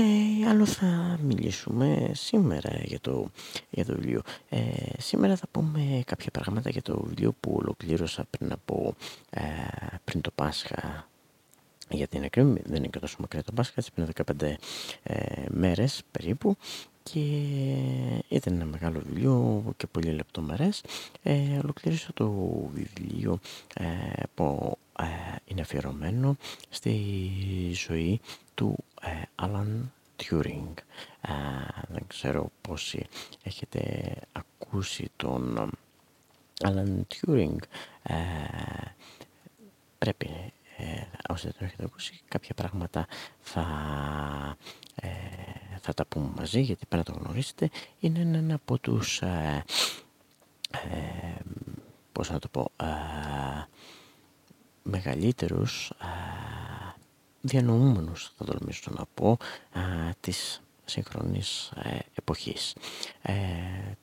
άλλο θα μιλήσουμε σήμερα για το, για το βιβλίο. Ε, σήμερα θα πούμε κάποια πράγματα για το βιβλίο που ολοκλήρωσα πριν από πριν το Πάσχα για την ακρίβεια δεν είναι και τόσο μακριά το Πάσχα, έτσι πριν 15 ε, μέρες περίπου και ήταν ένα μεγάλο βιβλίο και πολύ λεπτομερές. Ε, ολοκλήρωσα το βιβλίο ε, που ε, είναι αφιερωμένο στη ζωή του ε, Alan Turing. Ε, δεν ξέρω πόσοι έχετε ακούσει τον Alan Turing. πρέπει ε, όσοι δεν το έχετε ακούσει, κάποια πράγματα θα, ε, θα τα πούμε μαζί γιατί πρέπει να το γνωρίσετε. Είναι ένα από τους, ε, ε, πώς να το πω, ε, μεγαλύτερους ε, διανοούμενους, θα τολμήσω να πω, ε, της σύγχρονης ε, εποχής. Ε,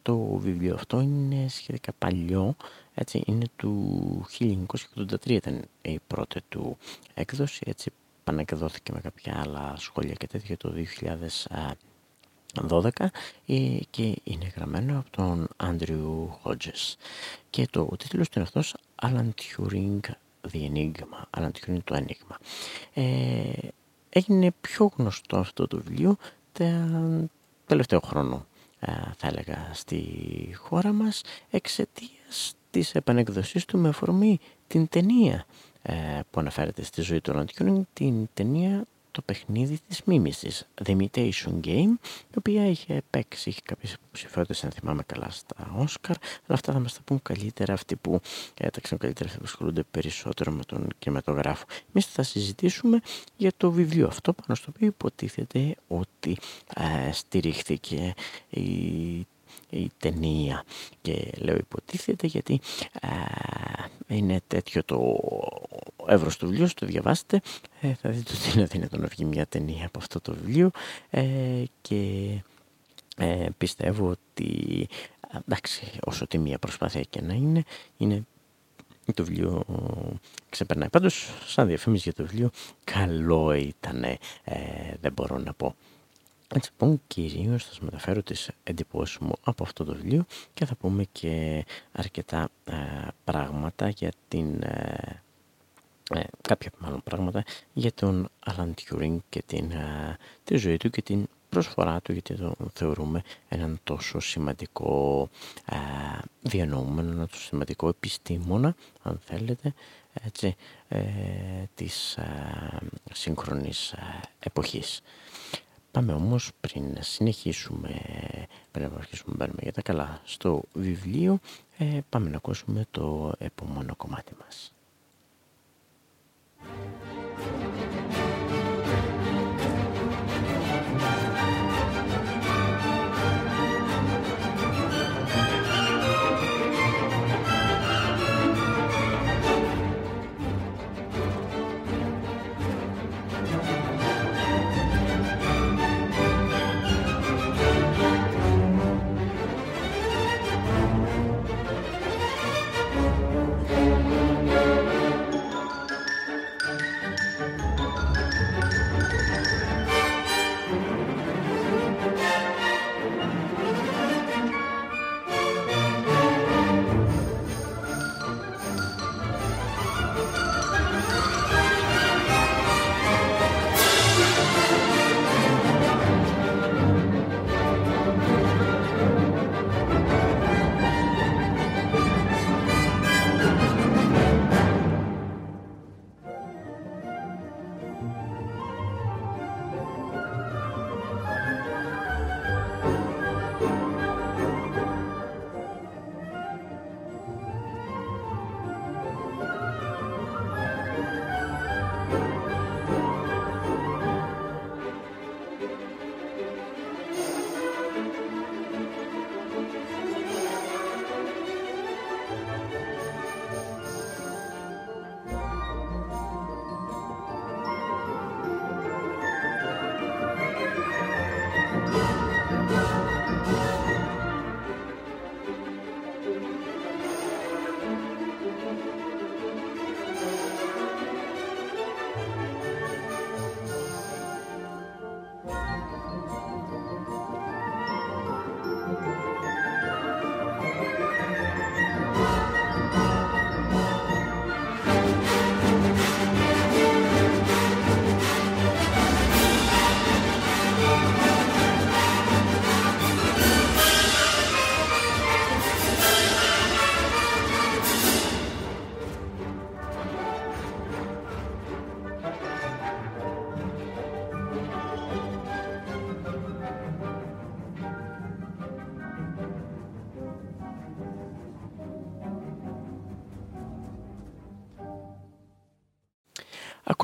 το βιβλίο αυτό είναι σχετικά παλιό, έτσι, είναι του 1983 ήταν η πρώτη του έκδοση, έτσι πανεκδόθηκε με κάποια άλλα σχόλια και τέτοια το 2012 ε, και είναι γραμμένο από τον Άντριου Hodges. Και το, ο τίτλος του είναι αυτός Alan Turing The Enigma, Alan Turing το Enigma. Ε, έγινε πιο γνωστό αυτό το βιβλίο τον τελευταίο χρόνο ε, θα έλεγα στη χώρα μας εξαιτίας της επανεκδοσής του με αφορμή την ταινία ε, που αναφέρεται στη ζωή του Ραντιούνινγκ, την ταινία το παιχνίδι της μίμησης, The Imitation Game, η οποία είχε παίξει, είχε κάποιες υποψηφιότητες, αν θυμάμαι καλά, στα Όσκαρ, αλλά αυτά θα μας τα πούν καλύτερα αυτοί που έταξαν καλύτερα, θα ασχολούνται περισσότερο με τον κινηματογράφο. Εμείς θα συζητήσουμε για το βιβλίο αυτό, πάνω στο οποίο υποτίθεται ότι ε, στηρίχθηκε η η ταινία. Και λέω υποτίθεται γιατί είναι τέτοιο το εύρος του βιβλίου, το διαβάσετε. Ε, θα δείτε ότι είναι δυνατόν να βγει μια ταινία από αυτό το βιβλίο. Ε, και ε, πιστεύω ότι εντάξει όσο τη μία προσπάθεια και να είναι είναι το βιβλίο ξεπερνάει. Πάντως σαν διαφήμιση για το βιβλίο καλό ήταν δεν μπορώ να πω έτσι λοιπόν κυρίως θα σας μεταφέρω τις εντυπώσεις μου από αυτό το βιβλίο και θα πούμε και αρκετά ε, πράγματα για την... Ε, ε, κάποια μάλλον πράγματα για τον Alan Turing και την, τη ζωή του και την προσφορά του γιατί το θεωρούμε έναν τόσο σημαντικό ε, διανοούμενο, έναν τόσο σημαντικό επιστήμονα αν θέλετε έτσι, της σύγχρονης εποχής. Πάμε όμως πριν συνεχίσουμε, πριν να αρχίσουμε μπαίνουμε για τα καλά στο βιβλίο, ε, πάμε να ακούσουμε το επόμενο κομμάτι μας.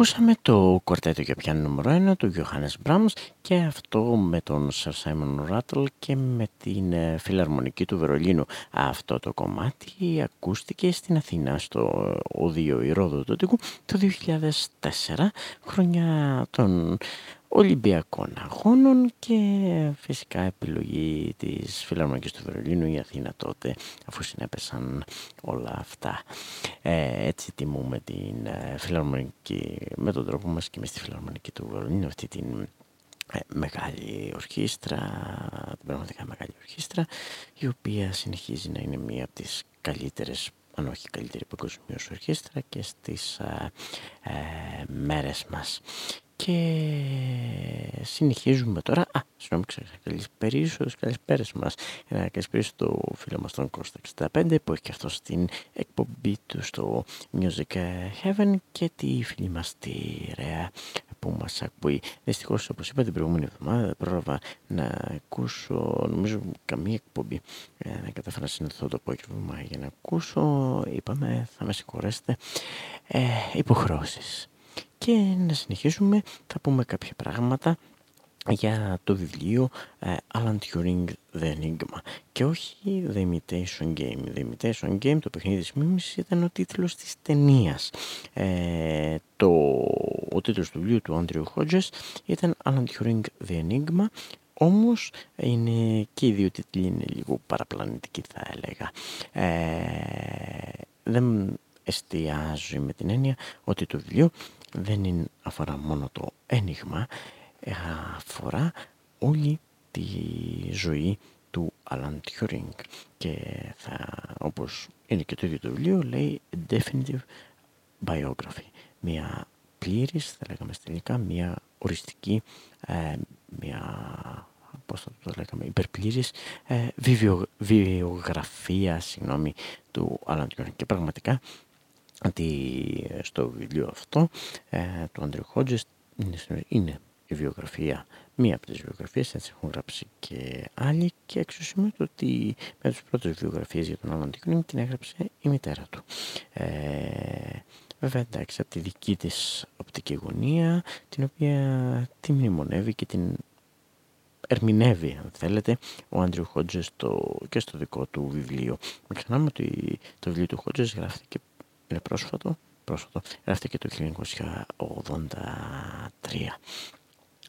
Ακούσαμε το κορτέτο για πιάνο νούμερο 1 του Johannes Brahms και αυτό με τον Sir Simon Rattle και με την ε, φιλαρμονική του Βερολίνου. Αυτό το κομμάτι ακούστηκε στην Αθήνα στο Οδείο Ηρόδο του το 2004, χρόνια των Ολυμπιακών Αγώνων και φυσικά επιλογή της Φιλαρμονικής του Βερολίνου η Αθήνα τότε αφού συνέπεσαν όλα αυτά. Ε, έτσι τιμούμε την ε, Φιλαρμονική με τον τρόπο μας και με στη Φιλαρμονική του Βερολίνου αυτή την ε, μεγάλη ορχήστρα, την πραγματικά μεγάλη ορχήστρα η οποία συνεχίζει να είναι μία από τις καλύτερες αν όχι καλύτερη παγκοσμίως ορχήστρα και στις ε, μέρες μας. Και συνεχίζουμε τώρα. Α, συγγνώμη, ξέχασα. Καλησπέρισος, καλησπέρες μας. Ένα καλησπέρισο στο φίλο μας τον Κώστα 65 που έχει και αυτός στην εκπομπή του στο Music Heaven και τη φίλη μας τη Ρέα που μας ακούει. Δυστυχώς, όπως είπα την προηγούμενη εβδομάδα, δεν πρόλαβα να ακούσω, νομίζω, καμία εκπομπή. Ε, να κατάφερα να συνεχθώ το απόγευμα για να ακούσω. Είπαμε, θα με συγχωρέσετε, ε, υποχρώσεις. Και να συνεχίσουμε, θα πούμε κάποια πράγματα για το βιβλίο uh, Alan Turing The Enigma και όχι The Imitation Game. The Imitation Game, το παιχνίδι της μίμησης, ήταν ο τίτλος της ταινίας. Ε, το, ο τίτλος του βιβλίου του Andrew Hodges ήταν Alan Turing The Enigma όμως είναι και οι δύο τίτλοι είναι λίγο παραπλανητικοί θα έλεγα. Ε, δεν εστιάζει με την έννοια ότι το βιβλίο δεν είναι, αφορά μόνο το ένιγμα, αφορά όλη τη ζωή του Alan Turing. Και θα, όπως είναι και το ίδιο το βιβλίο λέει definitive biography. Μια πλήρης θα λέγαμε στη μια οριστική ε, μια πώς θα το λέγαμε υπερπλήρης ε, βιβλιογραφία συγγνώμη, του Alan Turing. Και πραγματικά ότι στο βιβλίο αυτό ε, του Άντριου Χότζες είναι, είναι η βιογραφία, μία από τις βιογραφίες, έτσι έχουν γράψει και άλλοι και εξωσημειώτο ότι με τις πρώτες βιογραφίες για τον Άλαν Τικούνινγκ την έγραψε η μητέρα του. Ε, βέβαια εντάξει από τη δική της οπτική γωνία την οποία τη μνημονεύει και την ερμηνεύει αν θέλετε ο Άντριου Χότζες και στο δικό του βιβλίο. Μην ξεχνάμε ότι το βιβλίο του Χότζες γράφτηκε είναι πρόσφατο, πρόσφατο, γράφτηκε το 1983.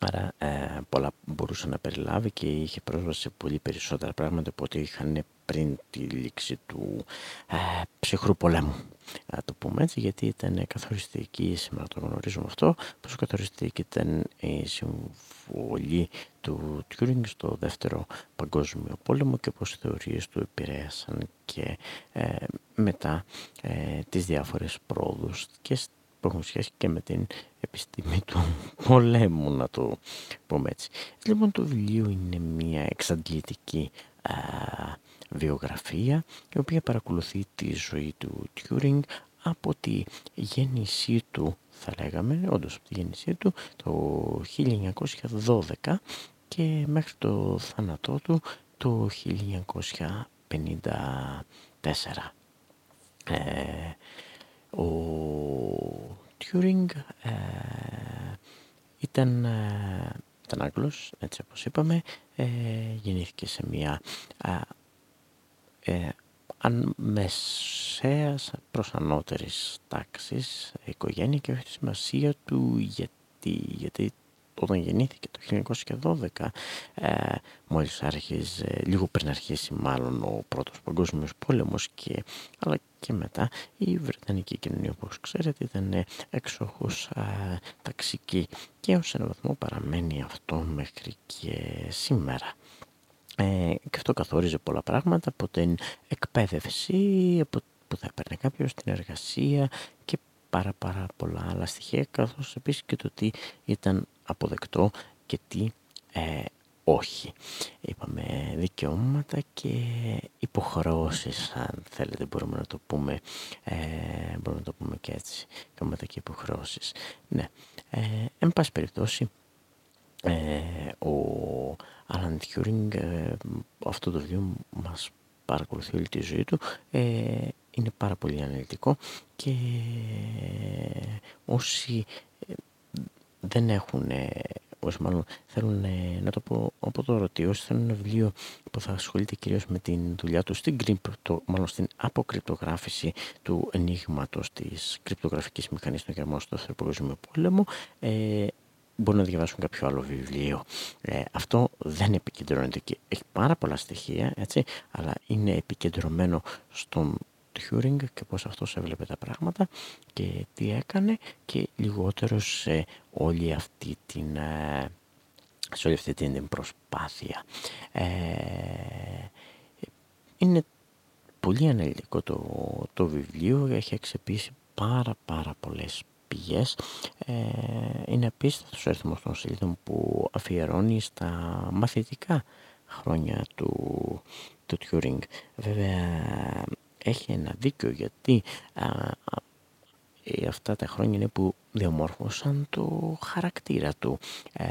Άρα ε, πολλά μπορούσε να περιλάβει και είχε πρόσβαση σε πολύ περισσότερα πράγματα από ό,τι είχαν πριν τη λήξη του ε, ψυχρού πολέμου. Να το πούμε έτσι γιατί ήταν καθοριστική, σήμερα το γνωρίζουμε αυτό, πόσο καθοριστική ήταν η συμβολή του Τιούρινγκ στο δεύτερο παγκόσμιο πόλεμο και πώς οι θεωρίες του επηρέασαν και ε, μετά ε, τις διάφορες πρόοδους και που έχουν σχέση και με την επιστήμη του *laughs* πολέμου, να το πούμε έτσι. Λοιπόν, το βιβλίο είναι μια εξαντλητική α, βιογραφία η οποία παρακολουθεί τη ζωή του Τιούρινγκ από τη γέννησή του, θα λέγαμε, όντως από τη γέννησή του, το 1912 και μέχρι το θάνατό του το 1954. Ε, ο Τιούρινγκ ε, ήταν, ε, ήταν Άγγλος, έτσι όπως είπαμε, ε, γεννήθηκε σε μια ε, αν μεσαίας προς ανώτερης τάξης οικογένεια και έχει τη σημασία του γιατί, γιατί όταν γεννήθηκε το 1912 ε, μόλις άρχιζε, λίγο πριν αρχίσει μάλλον ο πρώτος παγκόσμιος πόλεμος και, αλλά και μετά η Βρετανική κοινωνία όπως ξέρετε ήταν έξοχος ε, ταξική και ως έναν βαθμό παραμένει αυτό μέχρι και σήμερα. Ε, και αυτό καθόριζε πολλά πράγματα από την εκπαίδευση από που θα έπαιρνε κάποιος στην εργασία και πάρα πάρα πολλά άλλα στοιχεία καθώς επίσης και το τι ήταν αποδεκτό και τι ε, όχι. Είπαμε δικαιώματα και υποχρεώσεις αν θέλετε μπορούμε να το πούμε, ε, μπορούμε να το πούμε και έτσι, δικαιώματα και υποχρεώσεις. Ναι, ε, εν πάση περιπτώσει ε, ο Alan Turing ε, αυτό το βιβλίο μας παρακολουθεί όλη τη ζωή του ε, είναι πάρα πολύ αναλυτικό και όσοι ε, δεν έχουν όσοι μάλλον θέλουν να το πω από το ρωτή, όσοι θέλουν ένα βιβλίο που θα ασχολείται κυρίως με την δουλειά τους στην, κρυπτο, μάλλον στην αποκρυπτογράφηση του ενίγματος της κρυπτογραφικής μηχανής των γερμανών στο Δεύτερο Παγκόσμιο Πόλεμο ε, μπορούν να διαβάσουν κάποιο άλλο βιβλίο. Ε, αυτό δεν επικεντρώνεται και έχει πάρα πολλά στοιχεία, έτσι, αλλά είναι επικεντρωμένο στον Turing και πώς αυτός έβλεπε τα πράγματα και τι έκανε και λιγότερο σε όλη αυτή την, ε, σε όλη αυτή την προσπάθεια. Ε, είναι πολύ αναλυτικό το, το βιβλίο, έχει εξεπίσει πάρα πάρα πολλές πηγές. Ε, είναι απίστευτος ο αριθμός των σελίδων που αφιερώνει στα μαθητικά χρόνια του, του Turing. Βέβαια έχει ένα δίκιο γιατί ε, αυτά τα χρόνια είναι που διαμόρφωσαν το χαρακτήρα του. Ε,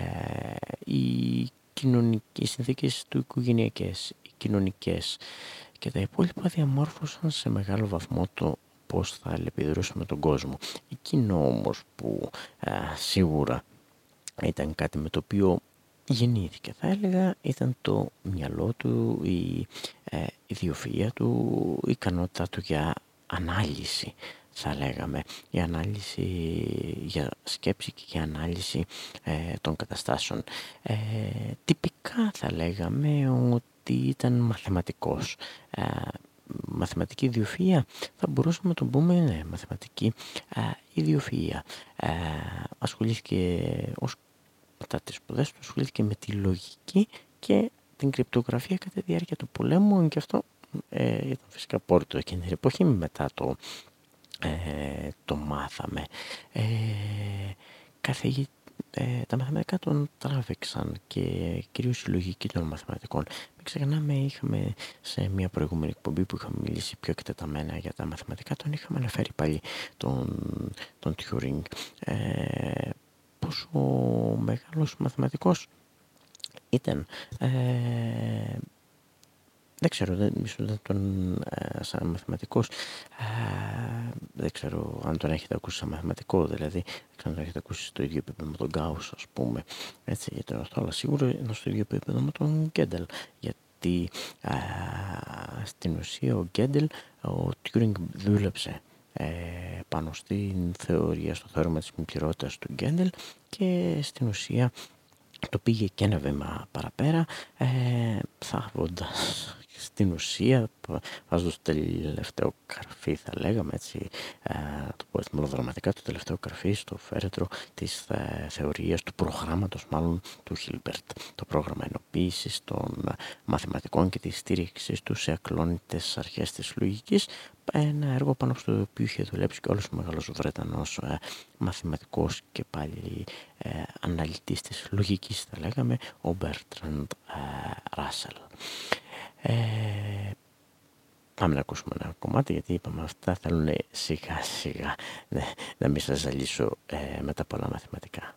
οι κοινωνικές συνθήκες του οικογενειακές, οι κοινωνικές και τα υπόλοιπα διαμόρφωσαν σε μεγάλο βαθμό το πώς θα αλληλεπιδρούσε με τον κόσμο. Εκείνο όμως που ε, σίγουρα ήταν κάτι με το οποίο γεννήθηκε θα έλεγα ήταν το μυαλό του, η ε, ιδιοφυΐα του, η ικανότητά του για ανάλυση θα λέγαμε, για ανάλυση, για σκέψη και για ανάλυση ε, των καταστάσεων. Ε, τυπικά θα λέγαμε ότι ήταν μαθηματικός. Ε, μαθηματική ιδιοφυΐα θα μπορούσαμε να το πούμε ναι, μαθηματική ε, ιδιοφυΐα. Ε, ασχολήθηκε ως μετά τις σπουδές του ασχολήθηκε με τη λογική και την κρυπτογραφία κατά τη διάρκεια του πολέμου και αυτό ε, ήταν φυσικά πόρτο εκείνη την εποχή μετά το ε, το μάθαμε. Ε, καθηγη, ε, τα μαθηματικά τον τράβηξαν και κυρίως η λογική των μαθηματικών. Μην ξεχνάμε, είχαμε σε μια προηγούμενη εκπομπή που είχαμε μιλήσει πιο εκτεταμένα για τα μαθηματικά, τον είχαμε αναφέρει πάλι τον, τον Turing. Ε, πόσο μεγάλος μαθηματικός ήταν. Ε, δεν ξέρω, δεν, δεν τον, ε, σαν μαθηματικός, ε, δεν ξέρω αν τον έχετε ακούσει σαν μαθηματικό, δηλαδή, δεν ξέρω αν τον έχετε ακούσει στο ίδιο επίπεδο με τον Γκάους, ας πούμε, έτσι, για τον αυτό, αλλά σίγουρα είναι στο ίδιο επίπεδο με τον Γκέντελ, γιατί ε, στην ουσία ο Γκέντελ, ο Τιούρινγκ δούλεψε ε, πάνω στην θεωρία, στο θέωμα της πληρότητας του Γκέντελ και στην ουσία το πήγε και ένα βήμα παραπέρα, ε, θαύοντας στην ουσία βάζω στο τελευταίο καρφί θα λέγαμε έτσι ε, το πω έτσι μελοδραματικά το τελευταίο καρφί στο φέρετρο της ε, θεωρίας του προγράμματος μάλλον του Χίλμπερτ το πρόγραμμα ενοποίησης των μαθηματικών και της στήριξης του σε ακλόνητες αρχές της λογικής ένα έργο πάνω στο οποίο είχε δουλέψει και όλος ο μεγάλος Βρετανός ε, μαθηματικός και πάλι ε, αναλυτής της λογικής θα λέγαμε ο Μπέρτραντ Ράσελ. Ε, πάμε να ακούσουμε ένα κομμάτι γιατί είπαμε αυτά θέλουν σιγά σιγά ναι, να μην σας ζαλίσω ε, με τα πολλά μαθηματικά.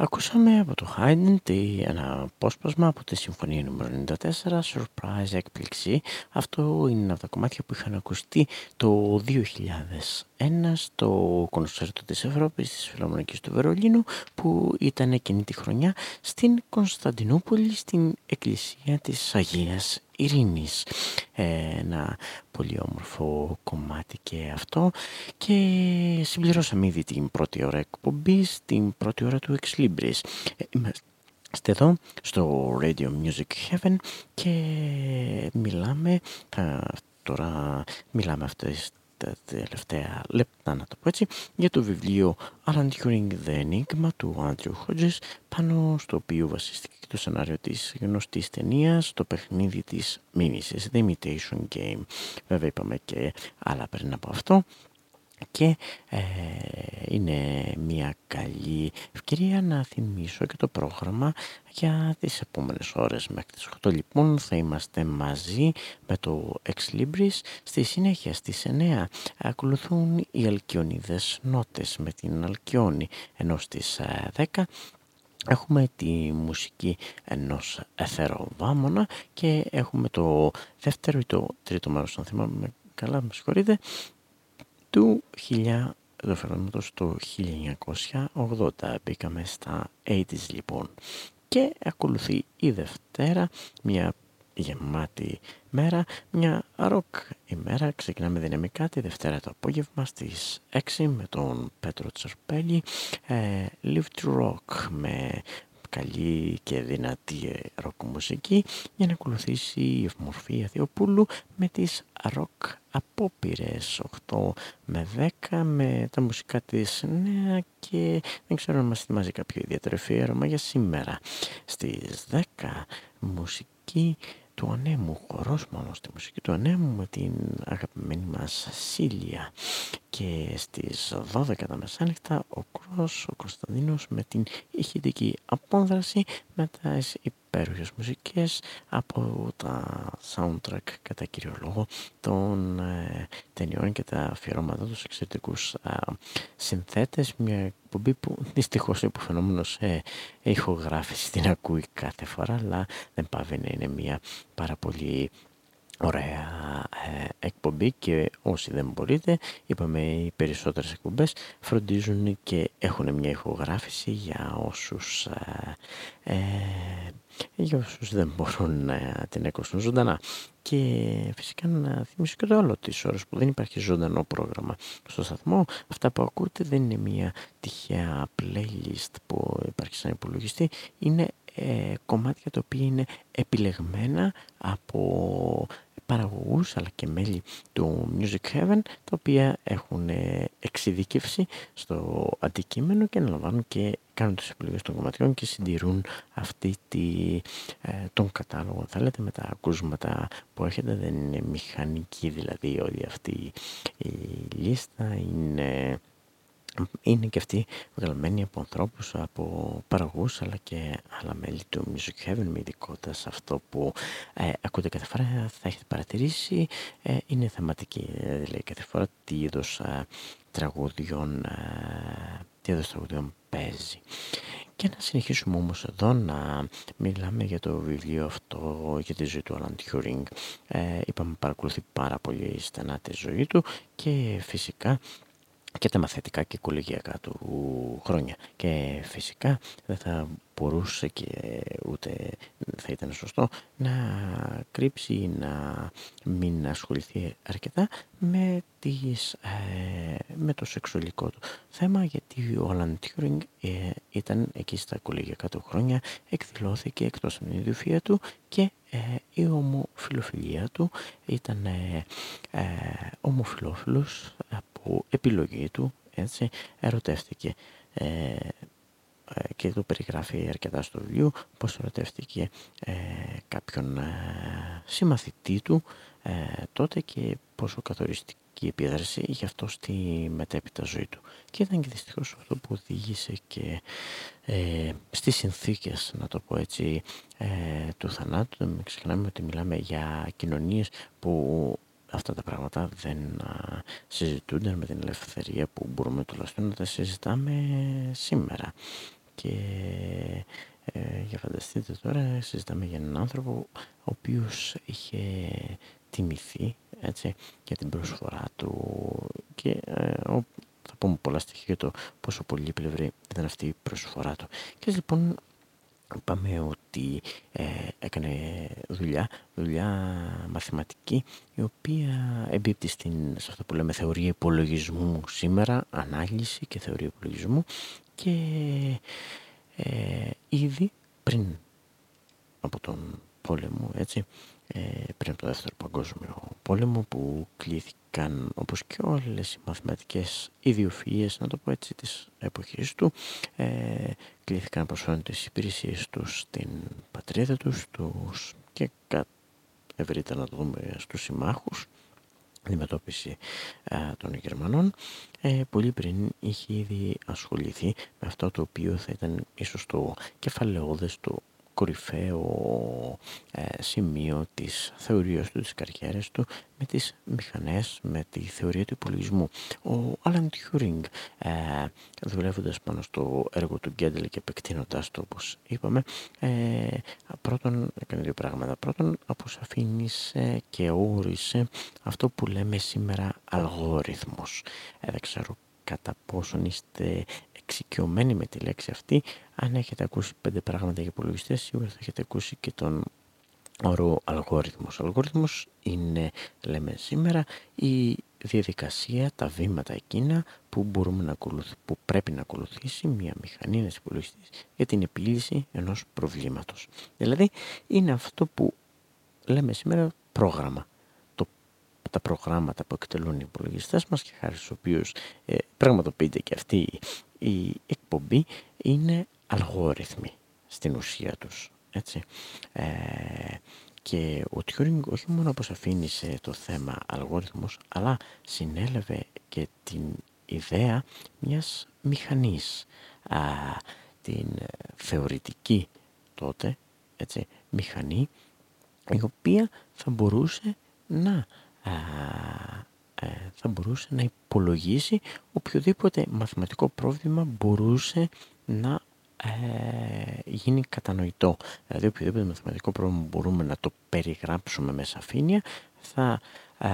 Ακούσαμε από το Haydn ένα απόσπασμα από τη Συμφωνία νούμερο 94, Surprise έκπληξη. Αυτό είναι από τα κομμάτια που είχαν ακουστεί το 2001 στο κονσέρτο της Ευρώπης της Φιλομονικής του Βερολίνου που ήταν εκείνη τη χρονιά στην Κωνσταντινούπολη στην εκκλησία της Αγίας Ειρήνης. Ένα πολύ όμορφο κομμάτι και αυτό και συμπληρώσαμε ήδη την πρώτη ώρα εκπομπή στην πρώτη ώρα του Ex Libris. Ε, είμαστε εδώ στο Radio Music Heaven και μιλάμε, τώρα μιλάμε αυτές τα τελευταία λεπτά να το πω έτσι για το βιβλίο Alan Turing The Enigma του Andrew Hodges πάνω στο οποίο βασίστηκε και το σενάριο της γνωστής ταινίας το παιχνίδι της μήνυσης The Imitation Game. Βέβαια είπαμε και άλλα πριν από αυτό και ε, είναι μια καλή ευκαιρία να θυμίσω και το πρόγραμμα για τις επόμενες ώρες μέχρι τις 8 λοιπόν θα είμαστε μαζί με το Ex Libris. Στη συνέχεια στις 9 ακολουθούν οι αλκιονίδες νότες με την αλκιόνη ενώ στις 10 ε, Έχουμε τη μουσική ενός εθεροβάμωνα και έχουμε το δεύτερο ή το τρίτο μέρος, αν θυμάμαι καλά, με συγχωρείτε, του το φέραμε το 1980, μπήκαμε στα 80's λοιπόν. Και ακολουθεί η Δευτέρα, μια γεμάτη μέρα, μια ροκ ημέρα. Ξεκινάμε δυναμικά τη Δευτέρα το απόγευμα στις 6 με τον Πέτρο Τσαρπέλη, ε, Live to Rock με καλή και δυνατή ροκ μουσική για να ακολουθήσει η Ευμορφή Αθιοπούλου με τις ροκ απόπειρες. 8 με 10 με τα μουσικά της νέα και δεν ξέρω αν μας θυμάζει κάποιο ιδιαίτερο αφιέρωμα για σήμερα. Στις 10 μουσική του ανέμου, χορός μόνο στη μουσική του ανέμου με την αγαπημένη μας Σίλια. Και στις 12 τα μεσάνυχτα ο Κρός, ο Κωνσταντίνος με την ηχητική απόδραση με τις υπέροχες μουσικές από τα soundtrack κατά κύριο λόγο των ε, ταινιών και τα αφιερώματα τους εξαιρετικούς ε, συνθέτες. Μια εκπομπή που δυστυχώς ο φαινόμενος ε, ηχογράφηση την ακούει κάθε φορά αλλά δεν πάβει να είναι μια πάρα πολύ ωραία ε, εκπομπή και όσοι δεν μπορείτε, είπαμε οι περισσότερες εκπομπές φροντίζουν και έχουν μια ηχογράφηση για όσους, ε, ε για όσους δεν μπορούν να την ακούσουν ζωντανά. Και φυσικά να θυμίσω και το άλλο τις ώρες που δεν υπάρχει ζωντανό πρόγραμμα στο σταθμό. Αυτά που ακούτε δεν είναι μια τυχαία playlist που υπάρχει σαν υπολογιστή. Είναι ε, κομμάτια τα οποία είναι επιλεγμένα από παραγωγούς αλλά και μέλη του Music Heaven τα οποία έχουν ε, εξειδικεύσει στο αντικείμενο και αναλαμβάνουν και κάνουν τις επιλογές των κομματιών και συντηρούν αυτή τη, ε, τον κατάλογο. Θα λέτε με τα ακούσματα που έχετε δεν είναι μηχανική δηλαδή όλη αυτή η λίστα είναι είναι και αυτή βγαλμένη από ανθρώπους, από παραγωγούς αλλά και άλλα μέλη του Music Heaven με ειδικότητα σε αυτό που ε, ακούτε κάθε φορά. Θα έχετε παρατηρήσει ε, είναι θεματική δηλαδή κάθε φορά τι είδος ε, τραγουδιών ε, τι είδος τραγουδιών παίζει και να συνεχίσουμε όμως εδώ να μιλάμε για το βιβλίο αυτό για τη ζωή του Alan Turing ε, είπαμε παρακολουθεί πάρα πολύ στενά τη ζωή του και φυσικά και τα μαθητικά και οικολογιακά του χρόνια. Και φυσικά δεν θα μπορούσε και ούτε θα ήταν σωστό να κρύψει ή να μην ασχοληθεί αρκετά με, τις, ε, με το σεξουαλικό του θέμα γιατί ο Alan Turing ε, ήταν εκεί στα οικολογιακά του χρόνια εκδηλώθηκε εκτός από την ιδιοφία του και ε, η ομοφιλοφιλία του ήταν ε, ε, ομοφιλόφιλος από επιλογή του έτσι ερωτεύτηκε ε, ε, και το περιγράφει αρκετά στο βιβλίο πως ερωτεύτηκε ε, κάποιον ε, συμμαθητή του ε, τότε και πόσο καθοριστική επίδραση είχε αυτό στη μετέπειτα ζωή του. Και ήταν και δυστυχώς αυτό που οδήγησε και ε, στις συνθήκες, να το πω έτσι, του θανάτου. Μην ξεχνάμε ότι μιλάμε για κοινωνίες που αυτά τα πράγματα δεν συζητούνται με την ελευθερία που μπορούμε τουλάχιστον να τα συζητάμε σήμερα και ε, για φανταστείτε τώρα συζητάμε για έναν άνθρωπο ο οποίος είχε τιμηθεί έτσι, για την προσφορά του και ε, θα πούμε πολλά στοιχεία για το πόσο πολύ πλευρή ήταν αυτή η προσφορά του. Και λοιπόν είπαμε ότι ε, έκανε δουλειά, δουλειά μαθηματική η οποία εμπίπτει στην, σε αυτό που λέμε θεωρία υπολογισμού σήμερα, ανάλυση και θεωρία υπολογισμού και ε, ήδη πριν από τον πόλεμο, έτσι, ε, πριν από το δεύτερο παγκόσμιο πόλεμο που κλήθηκαν όπως και όλες οι μαθηματικές ιδιοφυΐες, να το πω έτσι, της εποχής του, ε, κλήθηκαν να προσφέρουν τις υπηρεσίες τους στην πατρίδα τους, τους και ευρύτερα να το δούμε στους συμμάχους αντιμετώπιση των Γερμανών ε, πολύ πριν είχε ήδη ασχοληθεί με αυτό το οποίο θα ήταν ίσως το κεφαλαιόδες, το κορυφαίο ε, σημείο της θεωρίας του, της καριέρας του με τις μηχανές, με τη θεωρία του υπολογισμού. Ο Άλαν Τιούρινγκ ε, δουλεύοντας πάνω στο έργο του Γκέντελ και επεκτείνοντας το όπως είπαμε ε, πρώτον έκανε δύο πράγματα. Πρώτον αποσαφήνισε και όρισε αυτό που λέμε σήμερα αλγόριθμος. Ε, δεν ξέρω κατά πόσον είστε εξοικειωμένοι με τη λέξη αυτή. Αν έχετε ακούσει πέντε πράγματα για υπολογιστές, σίγουρα θα έχετε ακούσει και τον όρο αλγόριθμος. Ο αλγόριθμος είναι, λέμε σήμερα, η διαδικασία, τα βήματα εκείνα που, μπορούμε να που πρέπει να ακολουθήσει μια μηχανή, ένας υπολογιστής για την επίλυση ενός προβλήματος. Δηλαδή είναι αυτό που λέμε σήμερα πρόγραμμα. Το, τα προγράμματα που εκτελούν οι υπολογιστές μας και χάρη στους οποίους ε, πραγματοποιείται και αυτή η εκπομπή είναι αλγόριθμοι στην ουσία τους. Έτσι. Ε, και ο Turing όχι μόνο αποσαφήνισε το θέμα αλγόριθμος, αλλά συνέλαβε και την ιδέα μιας μηχανής. Α, την θεωρητική τότε έτσι, μηχανή η οποία θα μπορούσε να, ε, θα μπορούσε να υπολογίσει οποιοδήποτε μαθηματικό πρόβλημα μπορούσε να ε, γίνει κατανοητό. Δηλαδή οποιοδήποτε μαθηματικό πρόβλημα μπορούμε να το περιγράψουμε με σαφήνεια θα ε,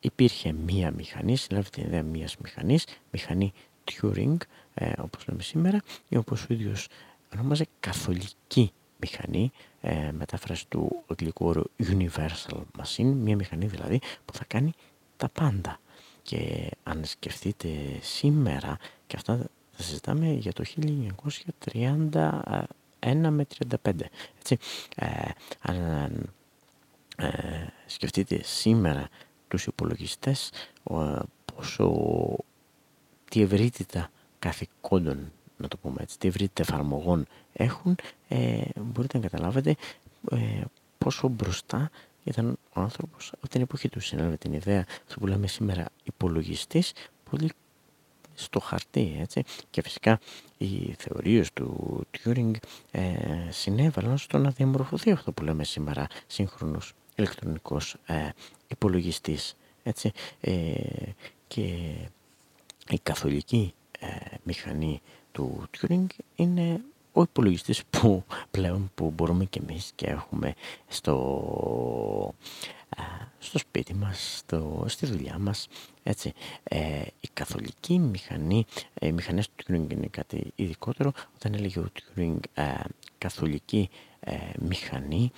υπήρχε μία μηχανή, συλλάβει την ιδέα μίας μηχανής, μηχανή Turing ε, όπως λέμε σήμερα ή όπως ο ίδιος ονόμαζε καθολική μηχανή ε, μετάφραση του αγγλικού όρου Universal Machine, μία μηχανή δηλαδή που θα κάνει τα πάντα. Και αν σκεφτείτε σήμερα, και αυτά θα συζητάμε για το 1931 με 35. Έτσι. Ε, αν ε, σκεφτείτε σήμερα τους υπολογιστές πόσο τι ευρύτητα καθηκόντων να το πούμε έτσι, τι ευρύτητα εφαρμογών έχουν ε, μπορείτε να καταλάβετε ε, πόσο μπροστά ήταν ο άνθρωπος από την εποχή του συνέλαβε την ιδέα αυτό που λέμε σήμερα υπολογιστής πολύ στο χαρτί έτσι. Και φυσικά οι θεωρίες του Turing ε, συνέβαλαν στο να διαμορφωθεί αυτό που λέμε σήμερα σύγχρονος ηλεκτρονικός ε, υπολογιστής έτσι. Ε, και η καθολική ε, μηχανή του Turing είναι ο υπολογιστής που πλέον που μπορούμε και εμείς και έχουμε στο, στο σπίτι μας, στο, στη δουλειά μας. Έτσι. Ε, η καθολική μηχανή, ε, οι μηχανές του Turing είναι κάτι ειδικότερο. Όταν έλεγε ο Turing ε, καθολική ε, μηχανή,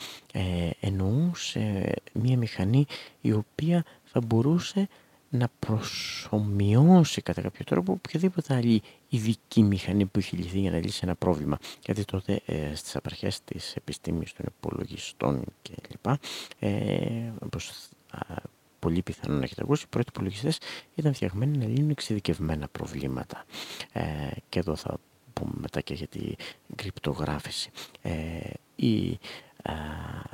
εννοούσε μια μηχανή η οποία θα μπορούσε να προσωμιώσει κατά κάποιο τρόπο οποιαδήποτε άλλη ειδική μηχανή που έχει λυθεί για να λύσει ένα πρόβλημα. Γιατί τότε ε, στις απαρχές της επιστήμης των υπολογιστών κλπ. Ε, όπως πολύ πιθανό να έχετε ακούσει, οι πρώτοι υπολογιστές ήταν φτιαγμένοι να λύνουν εξειδικευμένα προβλήματα. Ε, και εδώ θα πούμε μετά και για την κρυπτογράφηση. Ε, η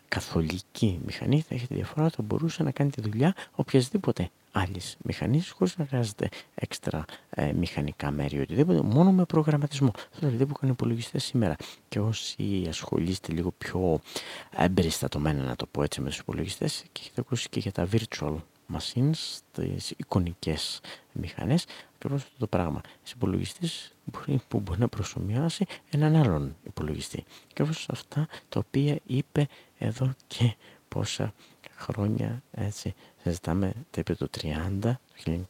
καθολική μηχανή θα έχει τη διαφορά ότι θα μπορούσε να κάνει τη δουλειά οποιασδήποτε άλλης μηχανής χωρίς να χρειάζεται έξτρα ε, μηχανικά μέρη ή οτιδήποτε, μόνο με προγραμματισμό. Αυτό δηλαδή που κάνουν υπολογιστές σήμερα. Και όσοι ασχολείστε λίγο πιο εμπεριστατωμένα, να το πω έτσι, με τους υπολογιστές, και έχετε ακούσει και για τα virtual machines, τις εικονικές μηχανές, ακριβώς αυτό το πράγμα. Ένας υπολογιστής που μπορεί να προσωμιάσει έναν άλλον υπολογιστή. Και όπως αυτά τα οποία είπε εδώ και πόσα χρόνια έτσι συζητάμε το είπε το 30, το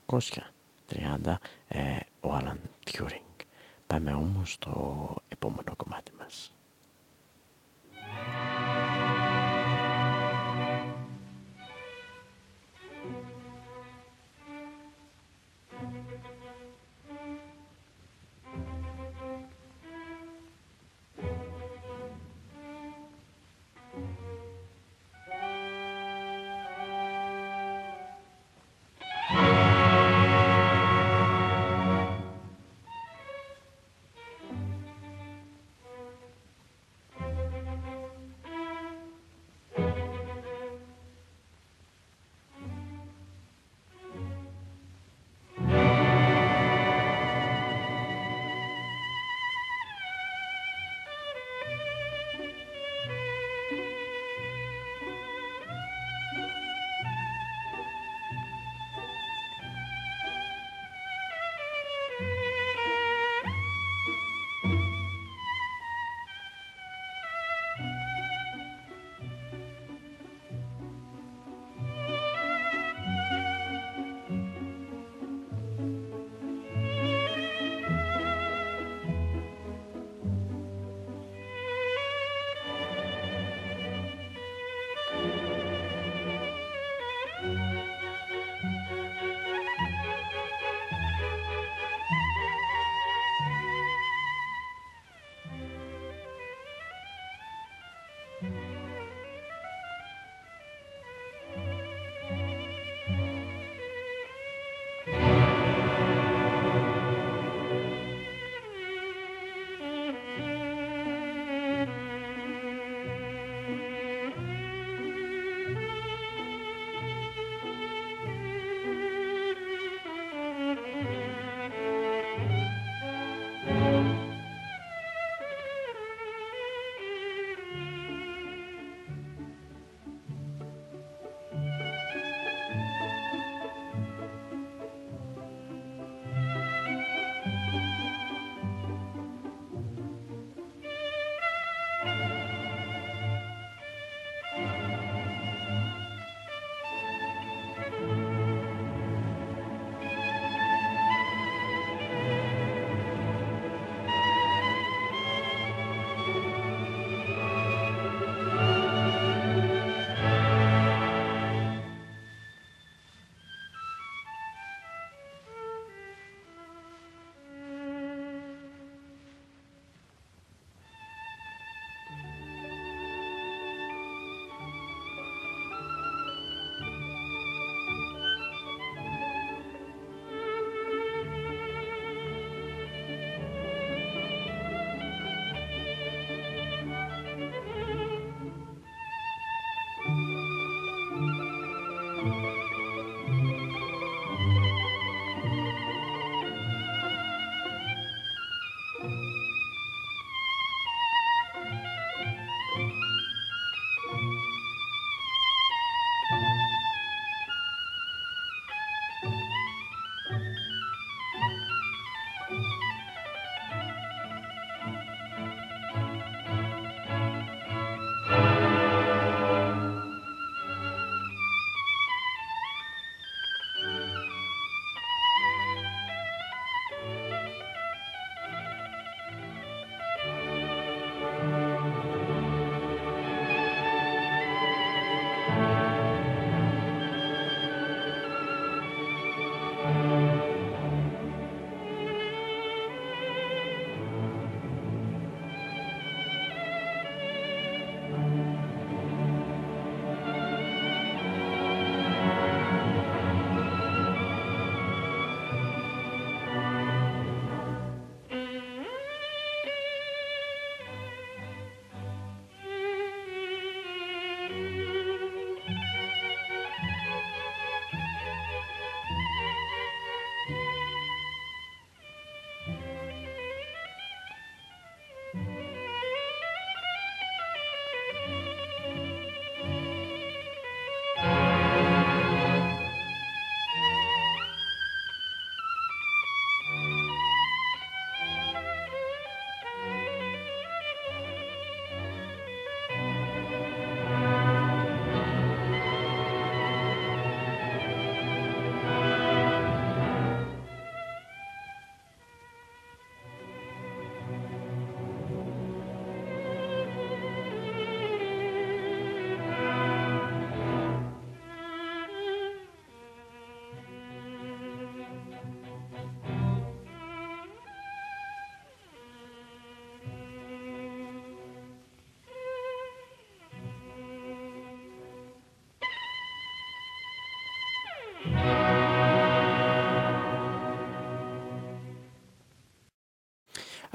1930 ε, ο Άλαν Τιούρινγκ. Πάμε όμως στο επόμενο κομμάτι μας.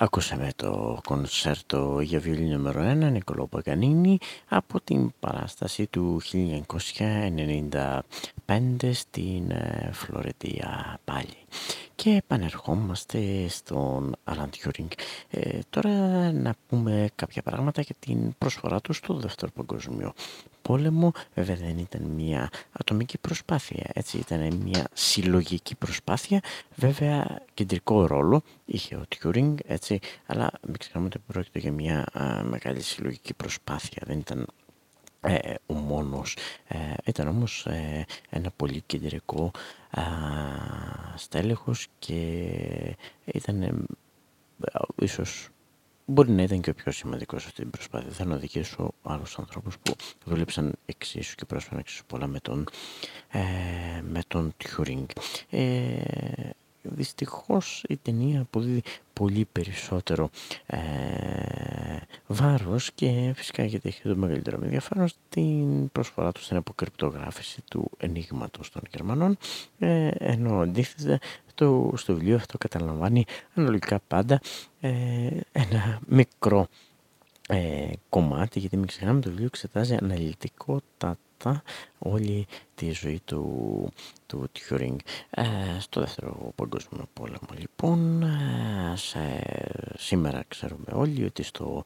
Ακούσαμε το κονσέρτο για βιολί νούμερο 1 Νικολό Παγκανίνη από την παράσταση του 1995 στην ε, Φλωρετία πάλι. Και επανερχόμαστε στον Alan Turing. Ε, τώρα να πούμε κάποια πράγματα για την προσφορά του στο Δεύτερο Παγκόσμιο Πόλεμο. Βέβαια δεν ήταν μια ατομική προσπάθεια, έτσι ήταν μια συλλογική προσπάθεια. Βέβαια κεντρικό ρόλο είχε ο Turing, έτσι, αλλά μην ξεχνάμε ότι πρόκειται για μια μεγάλη συλλογική προσπάθεια. Δεν ήταν ε, ο μόνος. Ε, ήταν όμως ε, ένα πολύ κεντρικό α, στέλεχος και ήταν ε, ίσως μπορεί να ήταν και ο πιο σημαντικός σε αυτή την προσπάθεια. Θα οδηγήσω άλλους ανθρώπους που δούλεψαν εξίσου και πρόσφεραν εξίσου πολλά με τον, ε, με τον Turing. Ε, δυστυχώς η ταινία αποδίδει πολύ περισσότερο ε, βάρος και φυσικά γιατί έχει το μεγαλύτερο ενδιαφέρον στην προσφορά του στην αποκρυπτογράφηση του ενίγματος των Γερμανών ε, ενώ αντίθετα το, στο βιβλίο αυτό καταλαμβάνει αναλογικά πάντα ε, ένα μικρό ε, κομμάτι γιατί μην ξεχνάμε το βιβλίο εξετάζει αναλυτικότατα όλη τη ζωή του, του Turing. Ε, στο δεύτερο παγκόσμιο πόλεμο λοιπόν, ε, σήμερα ξέρουμε όλοι ότι στο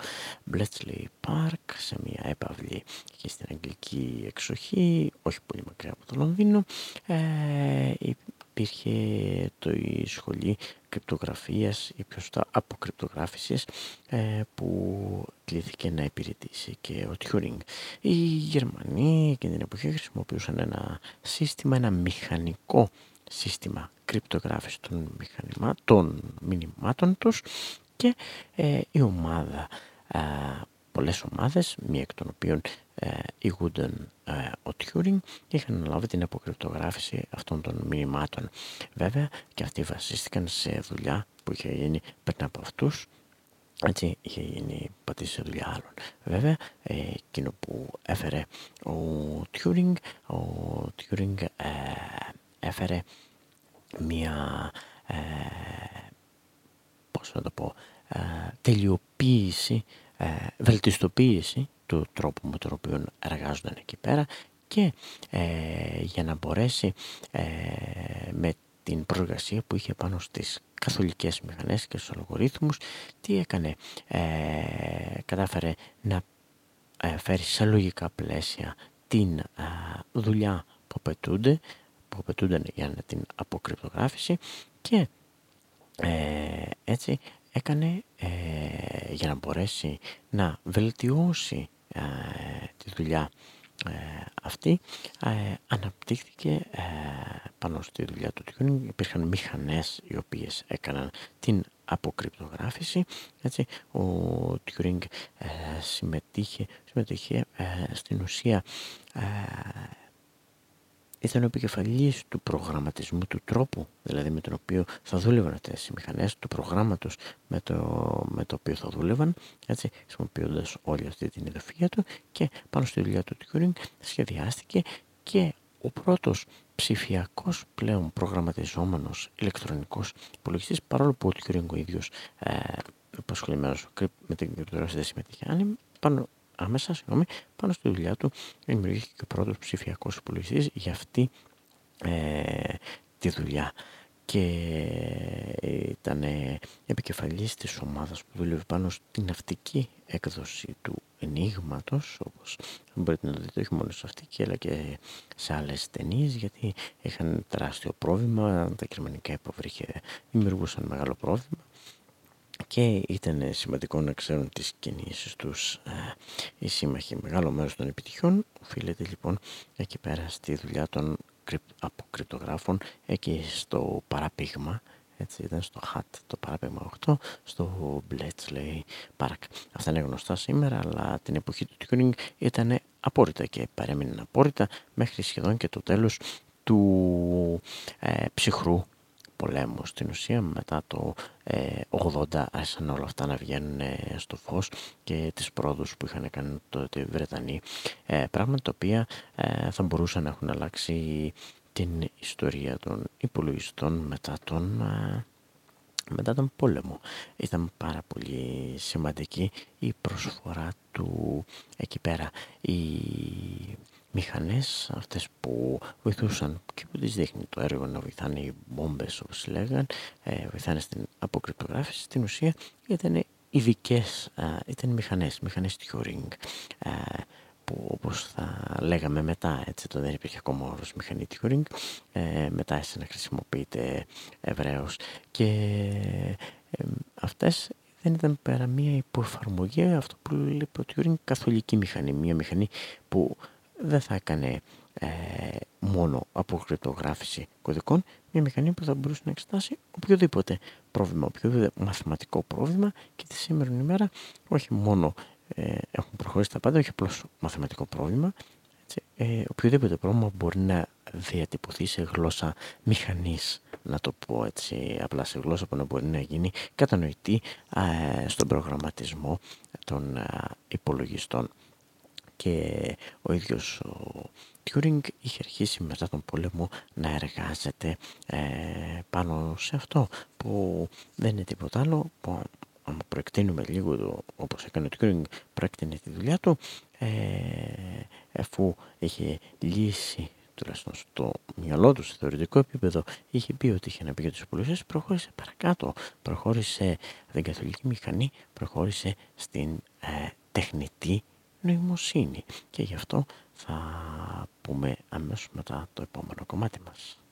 Bletchley Park, σε μια έπαυλη και στην αγγλική εξοχή, όχι πολύ μακριά από το Λονδίνο, ε, υπήρχε το, η σχολή κρυπτογραφίας ή πιο σωστά αποκρυπτογράφησης ε, που κλήθηκε να υπηρετήσει και ο Turing. Οι Γερμανοί εκείνη την εποχή χρησιμοποιούσαν ένα σύστημα, ένα μηχανικό σύστημα κρυπτογράφησης των, των μηνυμάτων τους και ε, η ομάδα πολλές ομάδες, μία εκ των οποίων ε, ηγούνταν ε, ο Turing και είχαν αναλάβει την αποκρυπτογράφηση αυτών των μηνυμάτων. Βέβαια και αυτοί βασίστηκαν σε δουλειά που είχε γίνει πριν από αυτούς έτσι είχε γίνει πατήσει σε δουλειά άλλων. Βέβαια, ε, εκείνο που έφερε ο Turing, ο Turing ε, έφερε μία, ε, πώς να το πω, ε, τελειοποίηση ε, βελτιστοποίηση του τρόπου με τον οποίο εργάζονταν εκεί πέρα και ε, για να μπορέσει ε, με την προεργασία που είχε πάνω στις καθολικές μηχανές και στους αλγορίθμους τι έκανε κατάφερε να φέρει σε λογικά πλαίσια την δουλειά που απαιτούνται που απαιτούνται για την αποκρυπτογράφηση και έτσι έκανε ε, για να μπορέσει να βελτιώσει ε, τη δουλειά ε, αυτή αναπτύχθηκε πάνω στη δουλειά του Turing υπήρχαν μηχανές οι οποίες έκαναν την αποκρυπτογράφηση έτσι, ο Turing συμμετείχε, συμμετείχε στην ουσία ήταν ο επικεφαλής του προγραμματισμού, του τρόπου δηλαδή με τον οποίο θα δούλευαν αυτές οι μηχανές, του προγράμματος με το, με το οποίο θα δούλευαν, έτσι, χρησιμοποιώντας όλη αυτή την ιδεοφία του και πάνω στη δουλειά του Turing σχεδιάστηκε και ο πρώτος ψηφιακός πλέον προγραμματιζόμενος ηλεκτρονικός υπολογιστής παρόλο που ο Turing ο ίδιος ε, με την κρυπτογράφηση δεν συμμετείχε. Πάνω άμεσα συγγνώμη, πάνω στη δουλειά του. Δημιουργήθηκε και ο πρώτος ψηφιακός υπολογιστής για αυτή ε, τη δουλειά. Και ήταν επικεφαλής της ομάδας που δούλευε πάνω στην ναυτική έκδοση του ενίγματος όπως μπορείτε να δείτε όχι μόνο σε αυτή αλλά και σε άλλες ταινίες, γιατί είχαν τεράστιο πρόβλημα. Τα γερμανικά υποβρύχια δημιουργούσαν μεγάλο πρόβλημα και ήταν σημαντικό να ξέρουν τις κινήσεις τους ε, οι σύμμαχοι. Μεγάλο μέρος των επιτυχιών οφείλεται λοιπόν εκεί πέρα στη δουλειά των αποκρυπτογράφων εκεί στο παραπήγμα έτσι ήταν στο HAT το παράπηγμα 8 στο Bletchley Park. Αυτά είναι γνωστά σήμερα αλλά την εποχή του Turing ήταν απόρριτα και παρέμειναν απόρριτα μέχρι σχεδόν και το τέλος του ε, ψυχρού πολέμου. Στην ουσία μετά το ε, 80 άρχισαν όλα αυτά να βγαίνουν ε, στο φως και τις πρόοδους που είχαν κάνει τότε οι Βρετανοί. Ε, πράγματα τα οποία ε, θα μπορούσαν να έχουν αλλάξει την ιστορία των υπολογιστών μετά τον, μετά τον πόλεμο. Ήταν πάρα πολύ σημαντική η προσφορά του εκεί πέρα. Οι μηχανές αυτές που βοηθούσαν και που τις δείχνει το έργο να βοηθάνε οι μπόμπες όπως λέγαν, ε, βοηθάνε στην αποκρυπτογράφηση, στην ουσία ήταν ειδικές, ε, ήταν μηχανές, μηχανές Turing. Ε, που όπως θα λέγαμε μετά, έτσι το δεν υπήρχε ακόμα όρος μηχανή Turing, ε, μετά έσαι να χρησιμοποιείται ευρέως και ε, αυτές δεν ήταν πέρα μία υποεφαρμογή αυτό που λέει ο Turing καθολική μηχανή, μία μηχανή που δεν θα έκανε ε, μόνο αποκρυπτογράφηση κωδικών, μια μηχανή που θα μπορούσε να εξετάσει οποιοδήποτε πρόβλημα, οποιοδήποτε μαθηματικό πρόβλημα και τη σήμερα ημέρα όχι μόνο ε, έχουν προχωρήσει τα πάντα, όχι απλώς μαθηματικό πρόβλημα. Έτσι, ε, οποιοδήποτε πρόβλημα μπορεί να διατυπωθεί σε γλώσσα μηχανής, να το πω έτσι απλά σε γλώσσα που να μπορεί να γίνει κατανοητή ε, στον προγραμματισμό των ε, υπολογιστών. Και ο ίδιος ο Τιούρινγκ είχε αρχίσει μετά τον πόλεμο να εργάζεται ε, πάνω σε αυτό που δεν είναι τίποτα άλλο που αν προεκτείνουμε λίγο το, όπως έκανε το Turing προέκτηνε τη δουλειά του ε, αφού είχε λύσει τουλάχιστον στο μυαλό του σε θεωρητικό επίπεδο είχε πει ότι είχε να πει για τους υπολογιστές προχώρησε παρακάτω προχώρησε την καθολική μηχανή προχώρησε στην ε, τεχνητή νοημοσύνη και γι' αυτό θα πούμε αμέσως μετά το επόμενο κομμάτι μας.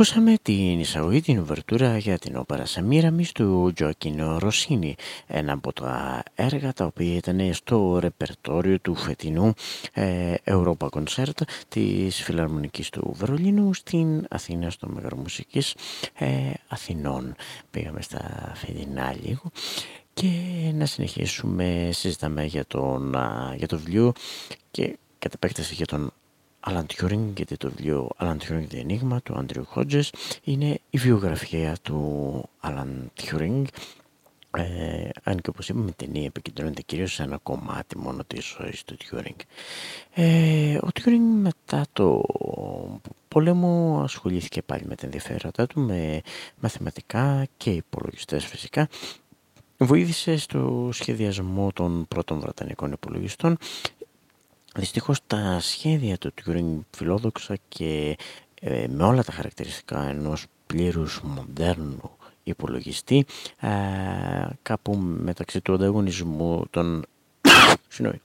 Ακούσαμε την εισαγωγή, την ουβερτούρα για την όπερα Σαμίραμις του Τζοακίνο Ρωσίνη, ένα από τα έργα τα οποία ήταν στο ρεπερτόριο του φετινού ε, Europa Concert της Φιλαρμονικής του Βερολίνου στην Αθήνα στο Μεγαρομουσικής ε, Αθηνών. Πήγαμε στα φετινά λίγο και να συνεχίσουμε, συζητάμε για, τον, για το βιβλίο και κατά επέκταση για τον Alan Turing, γιατί το βιβλίο Alan Turing The Enigma του Andrew Hodges είναι η βιογραφία του Alan Turing ε, αν και όπως είπαμε η ταινία επικεντρώνεται κυρίως σε ένα κομμάτι μόνο της ζωής του Turing. Ε, ο Turing μετά το πόλεμο ασχολήθηκε πάλι με τα ενδιαφέροντα του, με μαθηματικά και υπολογιστές φυσικά. Βοήθησε στο σχεδιασμό των πρώτων βρετανικών υπολογιστών Δυστυχώς τα σχέδια του Turing φιλόδοξα και ε, με όλα τα χαρακτηριστικά ενός πλήρους μοντέρνου υπολογιστή ε, κάπου μεταξύ του ανταγωνισμού των *coughs*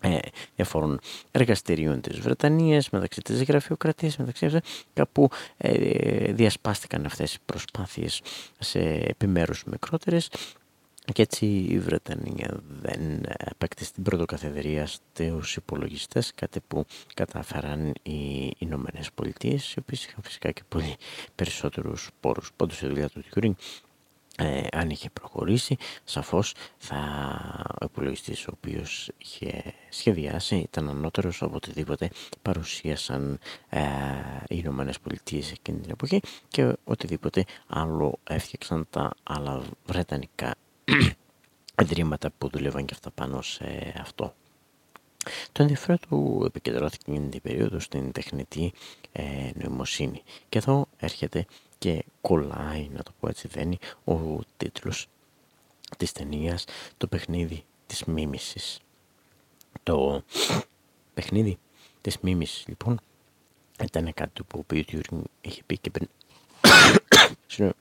ε, διαφόρων εργαστηρίων της Βρετανίας, μεταξύ της γραφειοκρατίας, μεταξύ αυτών, κάπου ε, διασπάστηκαν αυτές οι προσπάθειες σε επιμέρους μικρότερες και έτσι η Βρετανία δεν απέκτησε την πρωτοκαθεδρία στους υπολογιστές, κάτι που κατάφεραν οι Ηνωμένες Πολιτείες, οι οποίες είχαν φυσικά και πολύ περισσότερους πόρους. Πάντως η δουλειά του Turing ε, αν είχε προχωρήσει, σαφώς θα, ο υπολογιστής ο οποίος είχε σχεδιάσει ήταν ανώτερος από οτιδήποτε παρουσίασαν ε, οι Ηνωμένες Πολιτείες εκείνη την εποχή και οτιδήποτε άλλο έφτιαξαν τα άλλα βρετανικά *clears throat* ιδρύματα που δουλεύαν και αυτά πάνω σε αυτό. Το ενδιαφέρον του επικεντρώθηκε εκείνη την περίοδο στην τεχνητή ε, νοημοσύνη. Και εδώ έρχεται και κολλάει, να το πω έτσι δένει, ο τίτλος της ταινίας «Το παιχνίδι της μίμησης». Το *clears throat* παιχνίδι της μίμησης, λοιπόν, ήταν κάτι που ο Τιούρινγκ είχε πει και πριν *coughs*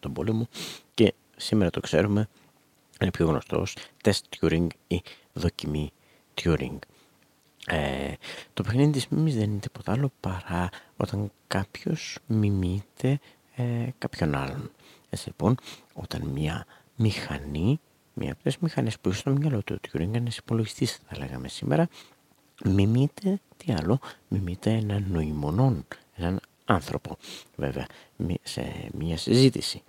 τον πόλεμο και σήμερα το ξέρουμε, είναι πιο γνωστός τεστ Turing ή δοκιμή Turing. Ε, το παιχνίδι της μίμης δεν είναι τίποτα άλλο παρά όταν κάποιος μιμείται ε, κάποιον άλλον. Έτσι λοιπόν, όταν μια μηχανή, μια από τις μηχανές που είσαι στο μυαλό του Turing, ένας υπολογιστής θα λέγαμε σήμερα, μιμείται, τι άλλο, μιμείται έναν νοημονόν, έναν άνθρωπο, βέβαια, σε μια συζήτηση.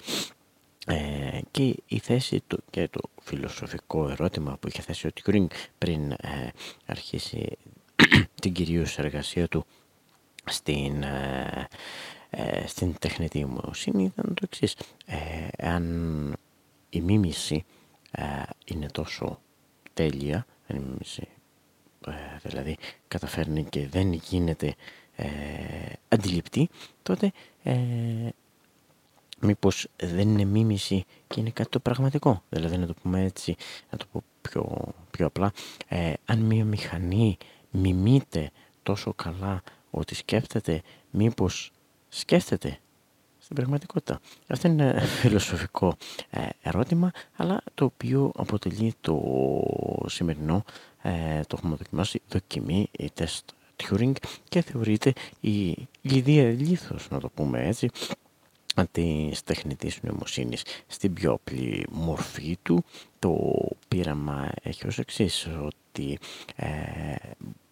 Ε, και η θέση του και το φιλοσοφικό ερώτημα που είχε θέσει ο Τιουρίνγκ πριν ε, αρχίσει *clears throat* την κυρίως εργασία του στην, ε, ε στην τεχνητή νοημοσύνη ήταν το εξής. αν η μίμηση είναι τόσο τέλεια, αν η μίμηση δηλαδή καταφέρνει και δεν γίνεται αντιληπτή, τότε μήπως δεν είναι μίμηση και είναι κάτι το πραγματικό. Δηλαδή να το πούμε έτσι, να το πω πιο, πιο απλά, ε, αν μια μηχανή μιμείται τόσο καλά ότι σκέφτεται, μήπως σκέφτεται στην πραγματικότητα. Αυτό είναι ένα *laughs* φιλοσοφικό ε, ερώτημα, αλλά το οποίο αποτελεί το σημερινό, ε, το έχουμε δοκιμάσει, δοκιμή, η τεστ Turing και θεωρείται η λιδία λίθος, να το πούμε έτσι, της τεχνητής νοημοσύνης στην πιο απλή μορφή του το πείραμα έχει ως εξής ότι ε,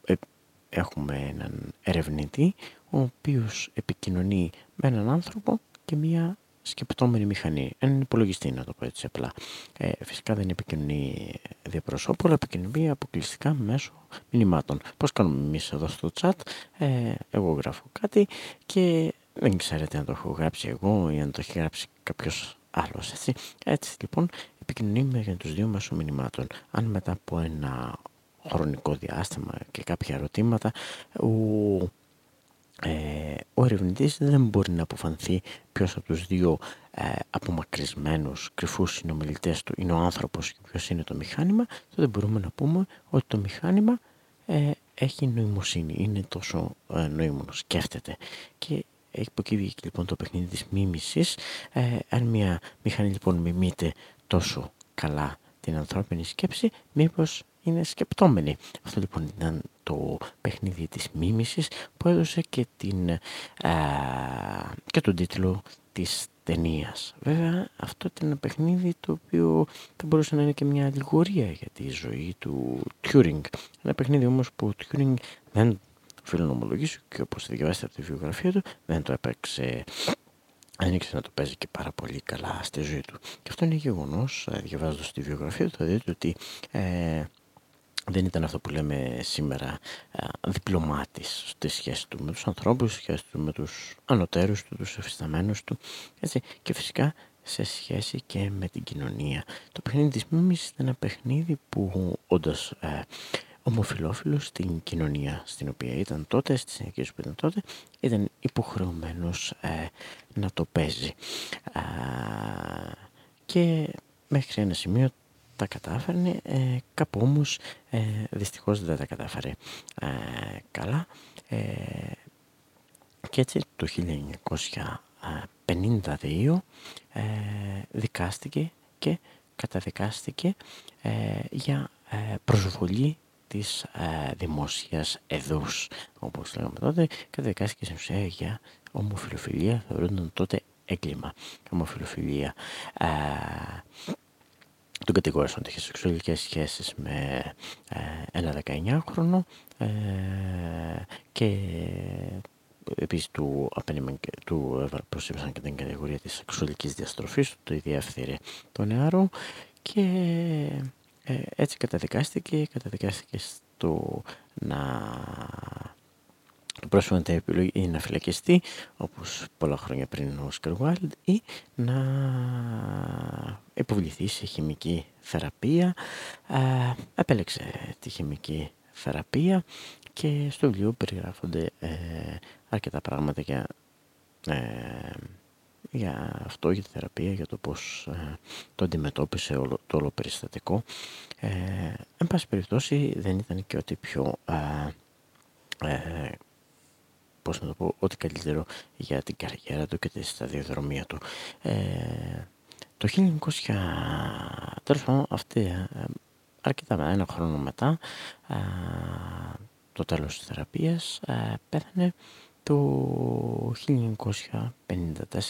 ε, έχουμε έναν ερευνητή ο οποίος επικοινωνεί με έναν άνθρωπο και μία σκεπτόμενη μηχανή, έναν υπολογιστή να το πω έτσι απλά. Ε, φυσικά δεν επικοινωνεί διαπροσώπου, αλλά επικοινωνεί αποκλειστικά μέσω μηνυμάτων. Πώς κάνουμε εμείς εδώ στο chat, ε, εγώ γράφω κάτι και δεν ξέρετε αν το έχω γράψει εγώ ή αν το έχει γράψει κάποιος άλλος. Έτσι. έτσι λοιπόν επικοινωνούμε για τους δύο μέσω μηνυμάτων. Αν μετά από ένα χρονικό διάστημα και κάποια ερωτήματα ο, ε, ο ερευνητής δεν μπορεί να αποφανθεί ποιος από τους δύο ε, απομακρυσμένους κρυφούς συνομιλητές του είναι ο άνθρωπος και ποιος είναι το μηχάνημα τότε μπορούμε να πούμε ότι το μηχάνημα ε, έχει νοημοσύνη, είναι τόσο ε, νοήμονος, σκέφτεται και έχει υποκύβει λοιπόν το παιχνίδι της μίμησης. Ε, αν μια μηχανή λοιπόν μιμείται τόσο καλά την ανθρώπινη σκέψη, μήπως είναι σκεπτόμενοι. Αυτό λοιπόν ήταν το παιχνίδι της μίμησης που έδωσε και, την, και τον τίτλο της ταινίας. Βέβαια αυτό ήταν ένα παιχνίδι το οποίο θα μπορούσε να είναι και μια αλληγορία για τη ζωή του Τιούρινγκ. Ένα παιχνίδι όμως που ο Τιούρινγκ δεν οφείλω να ομολογήσω και όπως διαβάσετε από τη βιογραφία του δεν το έπαιξε δεν ήξερε να το παίζει και πάρα πολύ καλά στη ζωή του. Και αυτό είναι γεγονός, ε, διαβάζοντας τη βιογραφία του, θα δείτε ότι ε, δεν ήταν αυτό που λέμε σήμερα α, διπλωμάτης στη σχέση του με τους ανθρώπους, στη σχέση του με τους ανωτέρους του, τους εφισταμένους του έτσι, και φυσικά σε σχέση και με την κοινωνία. Το παιχνίδι της μίμησης ήταν ένα παιχνίδι που όντως ε, ομοφιλόφιλος στην κοινωνία στην οποία ήταν τότε, στις συνεχίες που ήταν τότε, ήταν υποχρεωμένος ε, να το παίζει. και μέχρι ένα σημείο τα κατάφερνε, ε, κάπου όμως ε, δυστυχώς δεν τα κατάφερε ε, καλά ε, και έτσι το 1952 ε, δικάστηκε και καταδικάστηκε για προσβολή της δημόσιας εδούς όπως λέγαμε τότε καταδικάστηκε στην ουσία για ομοφιλοφιλία θεωρούνταν τότε έγκλημα. Ομοφιλοφιλία τον κατηγόρησαν ότι είχε σεξουαλικές σχέσεις με ε, ένα 19χρονο ε, και επίσης του, του προσήψαν και την κατηγορία της σεξουαλικής διαστροφής του, το ιδιαίφθηρε το νεαρό και ε, έτσι καταδικάστηκε, καταδικάστηκε στο να το πρόσωπο να επιλογή ή να φυλακιστεί όπως πολλά χρόνια πριν ο Όσκαρ Wilde ή να υποβληθεί σε χημική θεραπεία. Ε, επέλεξε τη χημική θεραπεία και στο βιβλίο περιγράφονται ε, αρκετά πράγματα για, ε, για αυτό, για τη θεραπεία, για το πώς ε, το αντιμετώπισε όλο, το όλο περιστατικό. Ε, εν πάση περιπτώσει δεν ήταν και ό,τι πιο πώς να το πω, ό,τι καλύτερο για την καριέρα του και τη σταδιοδρομία του. Ε, το 1900, τέλος πάντων, αυτή, ε, αρκετά με ένα χρόνο μετά, ε, το τέλος της θεραπείας, ε, πέθανε το 1954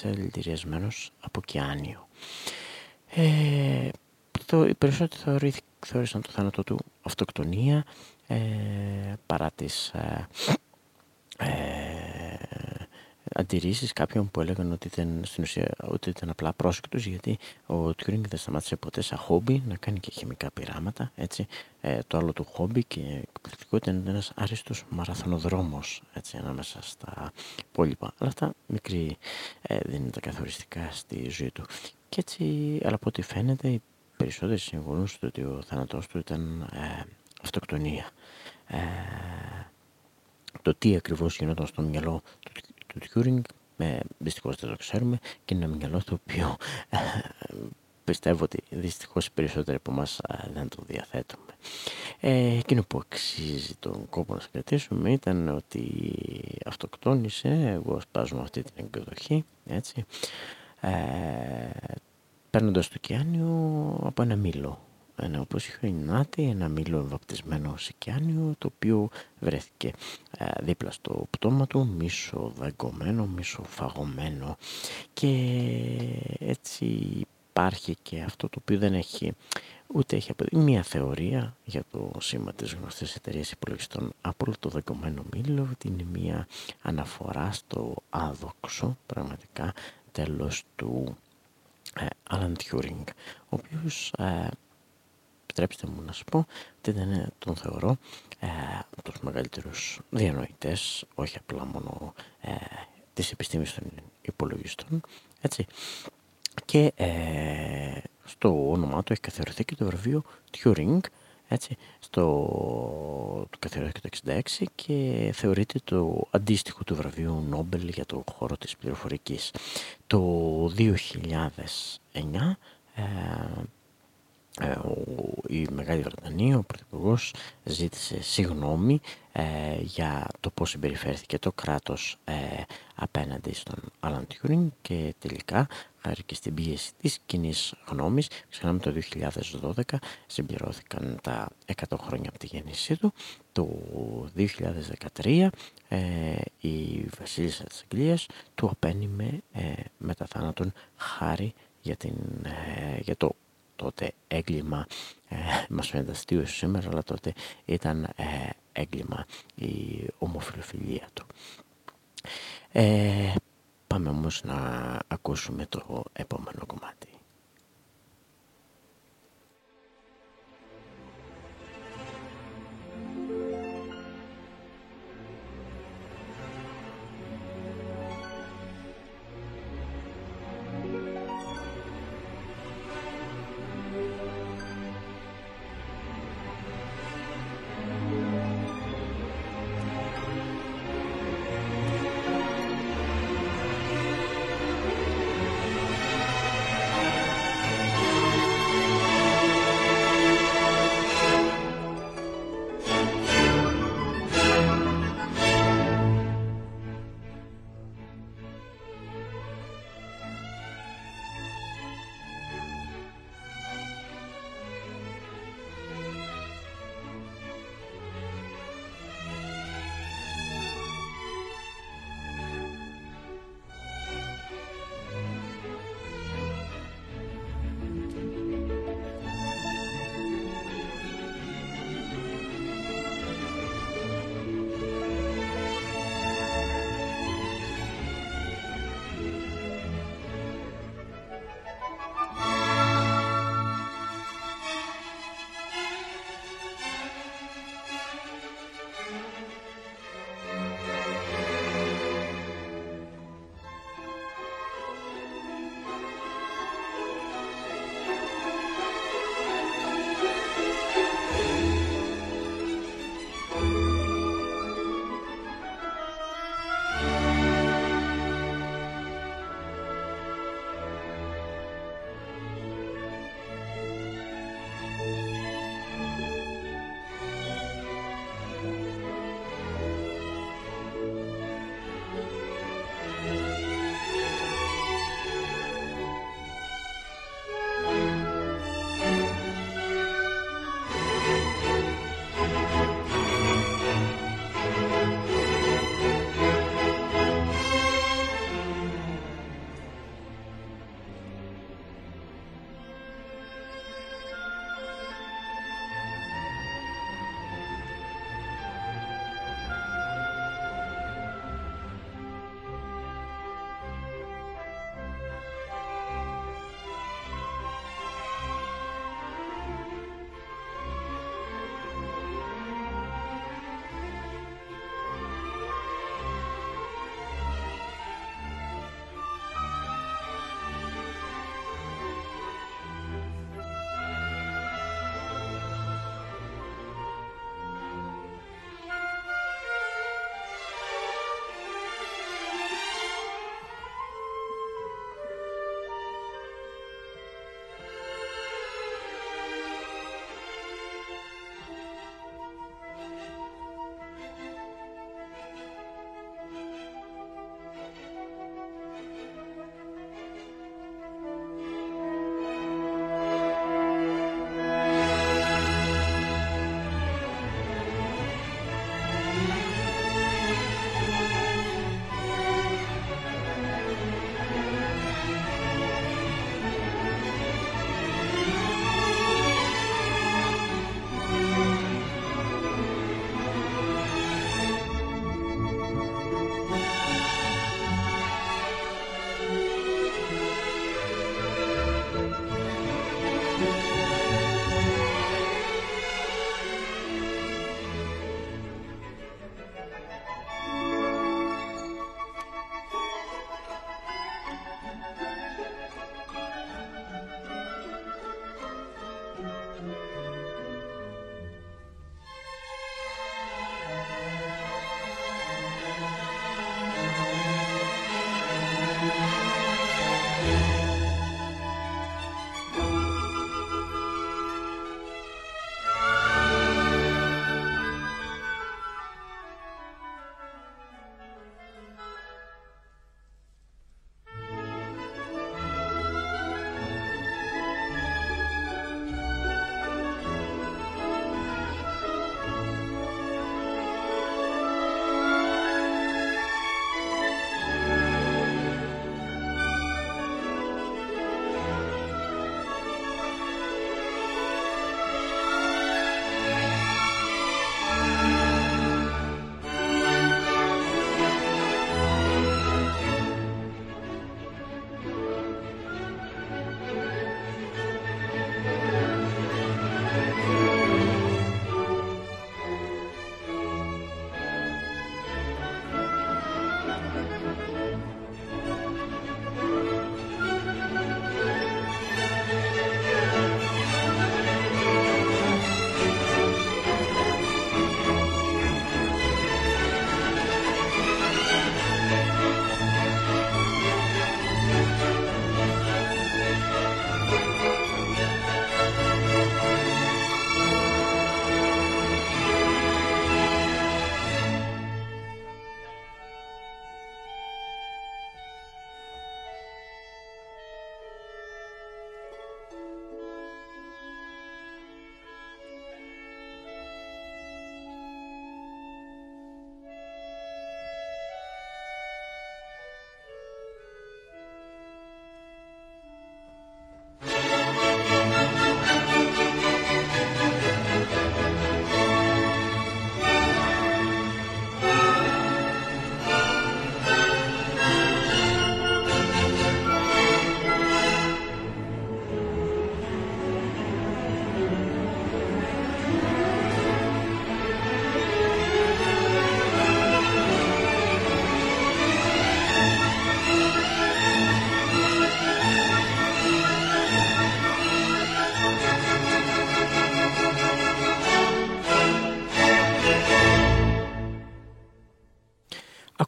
δηλητηριασμένος από κιάνιο. Ε, το, οι περισσότεροι θεώρησαν το θάνατο του αυτοκτονία ε, παρά τις ε, ε, αντιρρήσεις κάποιων που έλεγαν ότι ήταν, στην ουσία, ότι ήταν απλά πρόσεκτος γιατί ο Τιούρινγκ δεν σταμάτησε ποτέ σαν χόμπι να κάνει και χημικά πειράματα έτσι. Ε, το άλλο του χόμπι και εκπληκτικό ήταν ένας άριστος μαραθωνοδρόμος έτσι, ανάμεσα στα υπόλοιπα. Αλλά αυτά μικρή ε, δεν είναι τα καθοριστικά στη ζωή του. Και έτσι αλλά από ό,τι φαίνεται οι περισσότεροι συμφωνούν ότι ο θάνατός του ήταν ε, αυτοκτονία. Ε, το τι ακριβώς γινόταν στο μυαλό του, του Τιούρινγκ ε, δυστυχώς δεν το ξέρουμε και είναι ένα μυαλό το οποίο ε, πιστεύω ότι δυστυχώς οι περισσότεροι από εμάς ε, δεν το διαθέτουμε. Ε, εκείνο που αξίζει τον κόπο να συγκρατήσουμε ήταν ότι αυτοκτόνησε, εγώ σπάζω αυτή την εκδοχή, έτσι, ε, παίρνοντας το κιάνιο από ένα μήλο ένα όπως είχε νάτι, ένα μήλο βαπτισμένο σε κιάνιο, το οποίο βρέθηκε ε, δίπλα στο πτώμα του, μισοδαγκωμένο, μισοφαγωμένο και έτσι υπάρχει και αυτό το οποίο δεν έχει ούτε έχει μία θεωρία για το σήμα της γνωστής εταιρείας υπολογιστών Apple, το δαγκωμένο μήλο, ότι είναι μία αναφορά στο άδοξο πραγματικά τέλος του ε, Alan Turing, ο οποίος ε, επιτρέψτε μου να σου πω ότι δεν τον θεωρώ ε, από τους μεγαλύτερους διανοητές, όχι απλά μόνο ε, της επιστήμης των υπολογιστών, έτσι. Και ε, στο όνομά του έχει καθιερωθεί και το βραβείο Turing, έτσι, στο, το καθιερώθηκε το 1966 και θεωρείται το αντίστοιχο του βραβείου Νόμπελ για το χώρο της πληροφορικής. Το 2009 ε, ε, η Μεγάλη Βρετανία, ο Πρωθυπουργός ζήτησε συγγνώμη ε, για το πώς συμπεριφέρθηκε το κράτος ε, απέναντι στον Άλαν Τιούρινγκ και τελικά χάρη και στην πίεση της κοινής γνώμης ξεχνάμε το 2012 συμπληρώθηκαν τα 100 χρόνια από τη γέννησή του. Το 2013 η βασίλισσα της Αγγλίας του απένιμε μετά θάνατον χάρη για, την, για το τότε έγκλημα, ε, μας φαίνεται αστείο σήμερα, αλλά τότε ήταν ε, έγκλημα η ομοφιλοφιλία του. Ε, πάμε όμως να ακούσουμε το επόμενο κομμάτι.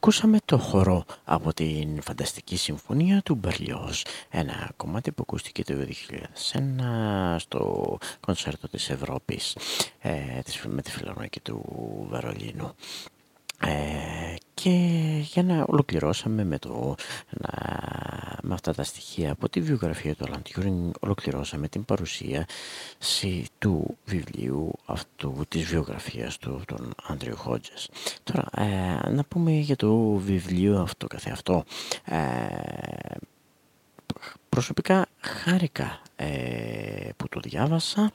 Ακούσαμε το χορό από την φανταστική συμφωνία του Μπερλιός, ένα κομμάτι που ακούστηκε το 2001 στο κονσέρτο της Ευρώπης ε, με τη φιλαρμονική του Βερολίνου. Ε, και για να ολοκληρώσαμε με, το, να, με αυτά τα στοιχεία από τη βιογραφία του Alan Turing ολοκληρώσαμε την παρουσία του βιβλίου αυτού της βιογραφίας του τον Άντριο Χότζες. Τώρα ε, να πούμε για το βιβλίο αυτό καθεαυτό. Ε, προσωπικά χάρηκα ε, που το διάβασα.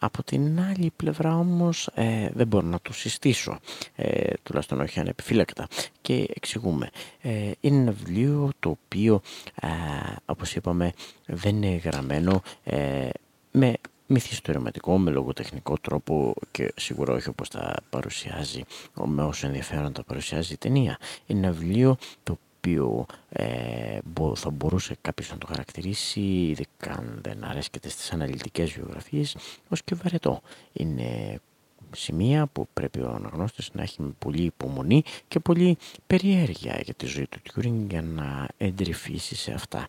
Από την άλλη πλευρά όμως ε, δεν μπορώ να το συστήσω ε, τουλάχιστον όχι ανεπιφύλακτα. Και εξηγούμε. Ε, είναι ένα βιβλίο το οποίο όπως είπαμε δεν είναι γραμμένο με μυθιστορηματικό, με λογοτεχνικό τρόπο και σίγουρα όχι όπως τα παρουσιάζει, με όσο ενδιαφέρον τα παρουσιάζει η ταινία. Είναι ένα βιβλίο το οποίο ε, θα μπορούσε κάποιος να το χαρακτηρίσει, ειδικά αν δεν αρέσκεται στις αναλυτικές βιογραφίες, ως και βαρετό. Είναι σημεία που πρέπει ο αναγνώστης να έχει πολύ υπομονή και πολύ περιέργεια για τη ζωή του Τιούρινγκ για να εντρυφήσει σε αυτά.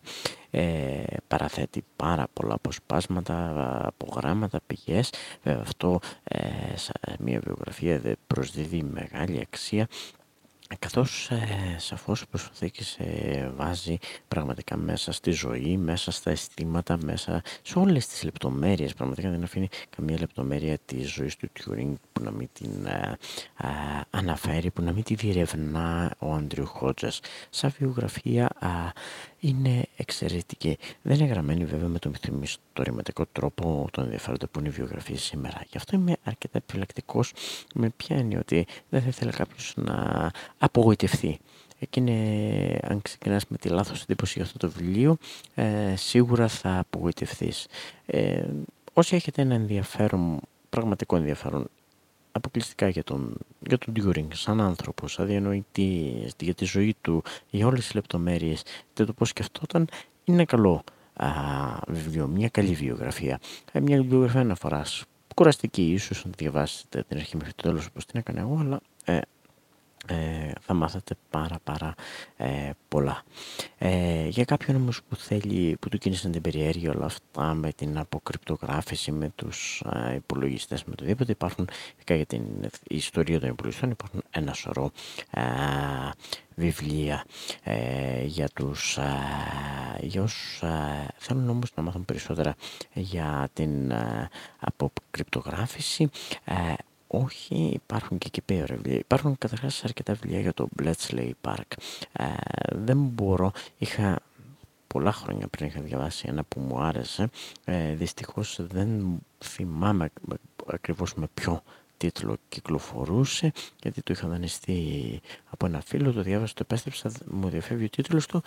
Ε, παραθέτει πάρα πολλά αποσπάσματα, απογράμματα, πηγές. Βέβαια αυτό ε, μια βιογραφία δεν προσδίδει μεγάλη αξία καθώς ε, σαφώς προσπαθεί και σε βάζει πραγματικά μέσα στη ζωή, μέσα στα αισθήματα, μέσα σε όλες τις λεπτομέρειες. Πραγματικά δεν αφήνει καμία λεπτομέρεια της ζωής του Τιουρίνγκ που να μην την ε, ε, αναφέρει, που να μην τη διερευνά ο Άντριου Χότζας. Σαν βιογραφία είναι εξαιρετική. Δεν είναι γραμμένη βέβαια με τον μυθιστορηματικό τρόπο τον ενδιαφέροντα που είναι η βιογραφία σήμερα. Γι' αυτό είμαι αρκετά επιλεκτικό με πιάνει ότι δεν θα ήθελα κάποιος να απογοητευτεί. Και είναι, αν ξεκινάς με τη λάθος εντύπωση για αυτό το βιβλίο, ε, σίγουρα θα απογοητευτείς. Ε, όσοι έχετε ένα ενδιαφέρον, πραγματικό ενδιαφέρον αποκλειστικά για τον, για τον Turing σαν άνθρωπος, σαν διανοητή, για τη ζωή του, για όλες τις λεπτομέρειες, για το πώς σκεφτόταν, είναι καλό α, βιβλίο, μια καλή βιογραφία. Ε, μια βιογραφία αναφοράς, κουραστική ίσως να διαβάσετε την αρχή μέχρι το τέλος όπως την έκανα εγώ, αλλά ε, ε, θα μάθετε πάρα πάρα ε, πολλά. Ε, για κάποιον όμως που θέλει, που του κίνησαν την περιέργεια όλα αυτά με την αποκρυπτογράφηση, με τους ε, υπολογιστές, με οτιδήποτε υπάρχουν, και για την ιστορία των υπολογιστών υπάρχουν ένα σωρό ε, βιβλία ε, για τους για όσους θέλουν όμως να μάθουν περισσότερα για την αποκρυπτογράφηση όχι, υπάρχουν και εκεί πέρα βιβλία. Υπάρχουν καταρχάς αρκετά βιβλία για το Bletchley Park. Ε, δεν μπορώ, είχα πολλά χρόνια πριν είχα διαβάσει ένα που μου άρεσε. Ε, δυστυχώς δεν θυμάμαι ακριβώς με ποιο τίτλο κυκλοφορούσε γιατί το είχα δανειστεί από ένα φίλο, το διάβασα, το επέστρεψα, μου διαφεύγει ο τίτλος του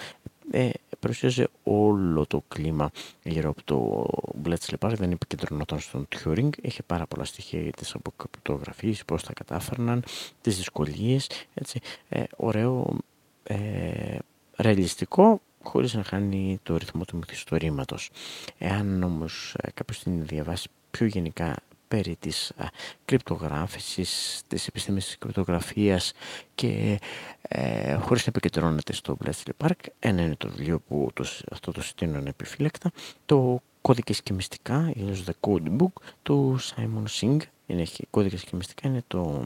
ε, παρουσίαζε όλο το κλίμα γύρω από το Bletchley Park, δεν επικεντρωνόταν στον Turing, είχε πάρα πολλά στοιχεία για τις αποκαπιτογραφίες, πώς τα κατάφερναν, τις δυσκολίες, έτσι, ε, ωραίο, ε, ρεαλιστικό, χωρίς να χάνει το ρυθμό του μυθιστορήματος. Εάν όμως ε, κάποιος την διαβάσει πιο γενικά περί της α, κρυπτογράφησης, της επιστήμης της κρυπτογραφίας και ε, χωρίς να επικεντρώνεται στο Bletchley Park. Ένα είναι το βιβλίο που το, αυτό το συστήνω επιφύλακτα. Το κώδικες και μυστικά, ή The Code Book, του Simon Singh. Είναι, κώδικες και μυστικά είναι το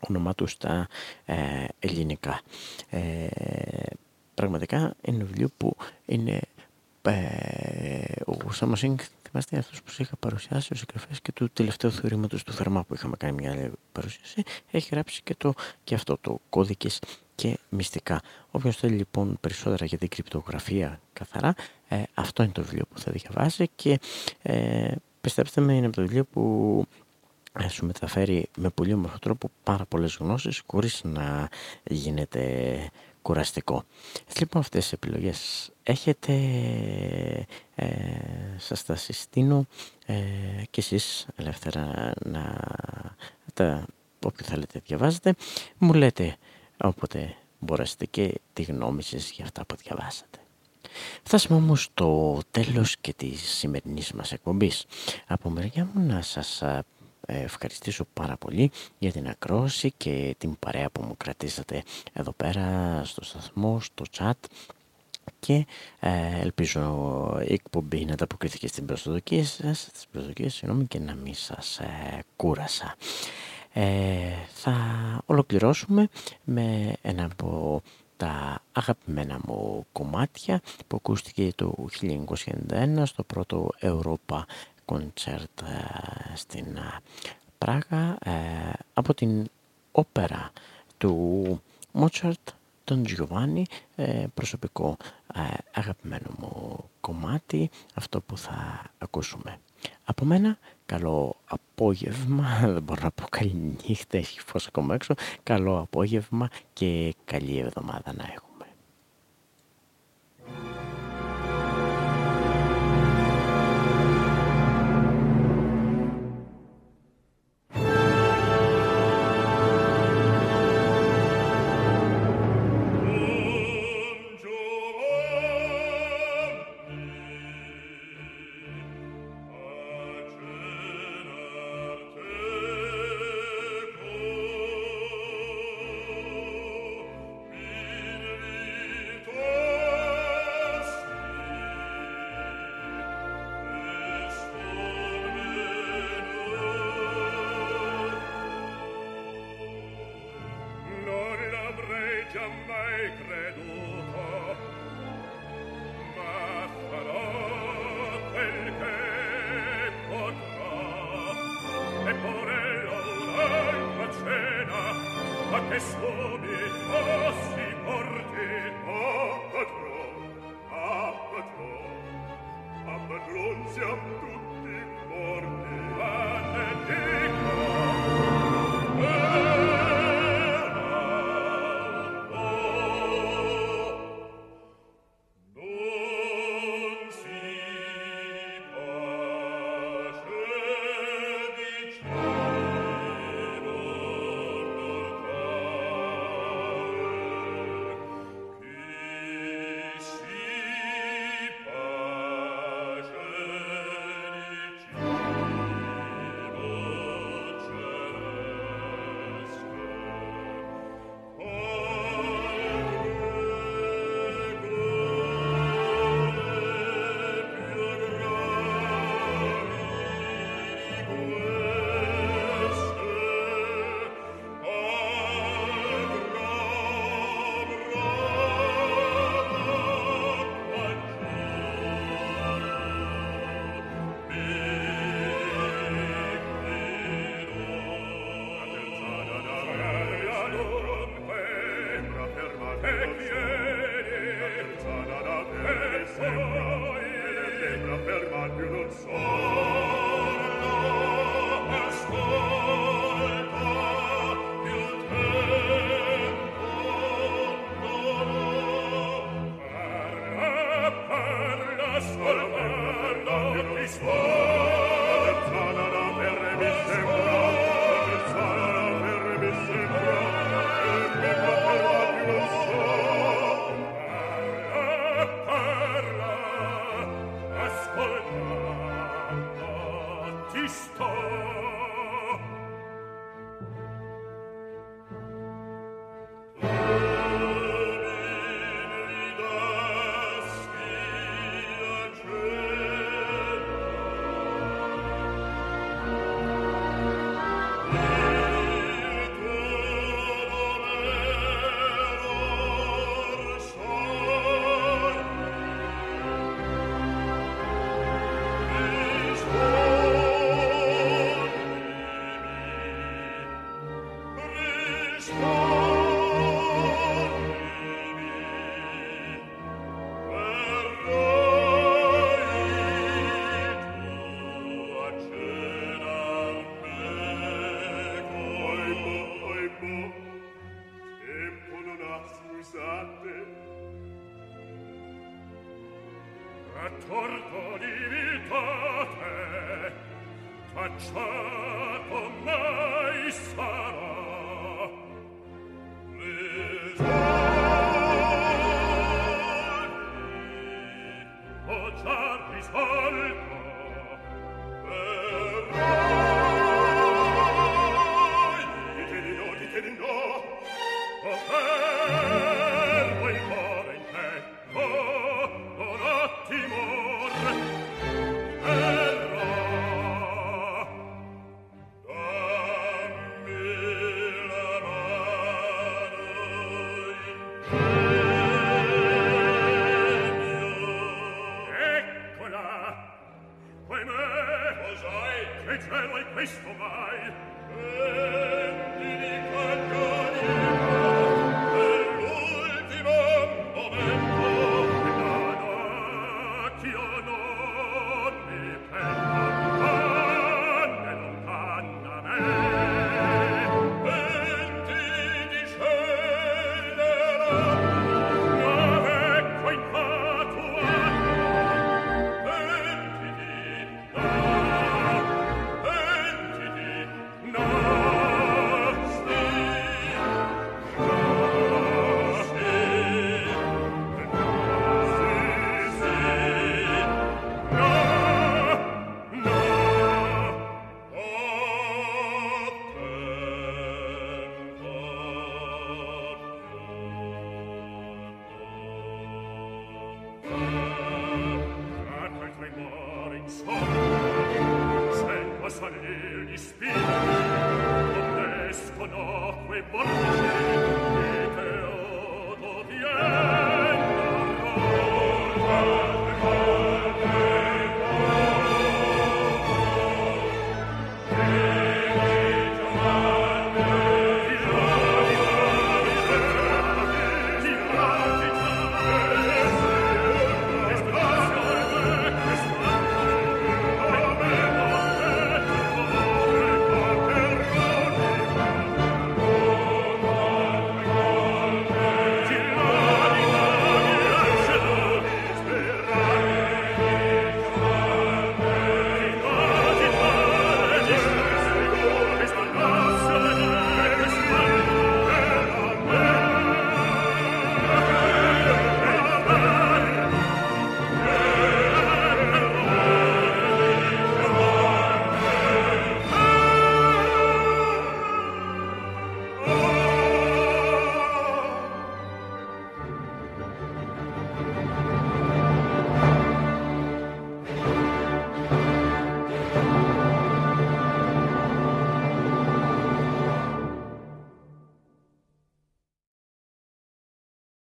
όνομά του στα ε, ελληνικά. Ε, πραγματικά είναι ένα βιβλίο που είναι ε, ο Simon Singh θυμάστε αυτός που είχα παρουσιάσει ο συγγραφέας και του τελευταίου θεωρήματος του Θερμά που είχαμε κάνει μια άλλη παρουσίαση έχει γράψει και, το, και αυτό το κώδικες και μυστικά. Όποιος θέλει λοιπόν περισσότερα για την κρυπτογραφία καθαρά, ε, αυτό είναι το βιβλίο που θα διαβάσει και ε, πιστέψτε με είναι από το βιβλίο που ε, σου μεταφέρει με πολύ όμορφο τρόπο πάρα πολλές γνώσεις χωρίς να γίνεται κουραστικό. Έτσι λοιπόν αυτές τις επιλογές έχετε, ε, σας τα συστήνω ε, και εσείς ελεύθερα να τα όποιο θέλετε διαβάζετε. Μου λέτε όποτε μπορέσετε και τη γνώμη σας για αυτά που διαβάσατε. Φτάσαμε όμως στο τέλος και της σημερινής μας εκπομπής. Από μεριά μου να σας ευχαριστήσω πάρα πολύ για την ακρόαση και την παρέα που μου κρατήσατε εδώ πέρα στο σταθμό, στο chat και ε, ελπίζω η εκπομπή να ανταποκριθεί στην προσδοκία σας, στις προσδοκίες συγγνώμη, και να μην σας ε, κούρασα. Ε, θα ολοκληρώσουμε με ένα από τα αγαπημένα μου κομμάτια που ακούστηκε το 1991 στο πρώτο Europa Concert στην Πράγα από την όπερα του Μότσαρτ τον Τζιωβάνι, ε, προσωπικό ε, αγαπημένο μου κομμάτι, αυτό που θα ακούσουμε. Από μένα, καλό απόγευμα, *laughs* δεν μπορώ να πω καλή νύχτα, έχει φως ακόμα έξω, καλό απόγευμα και καλή εβδομάδα να έχω.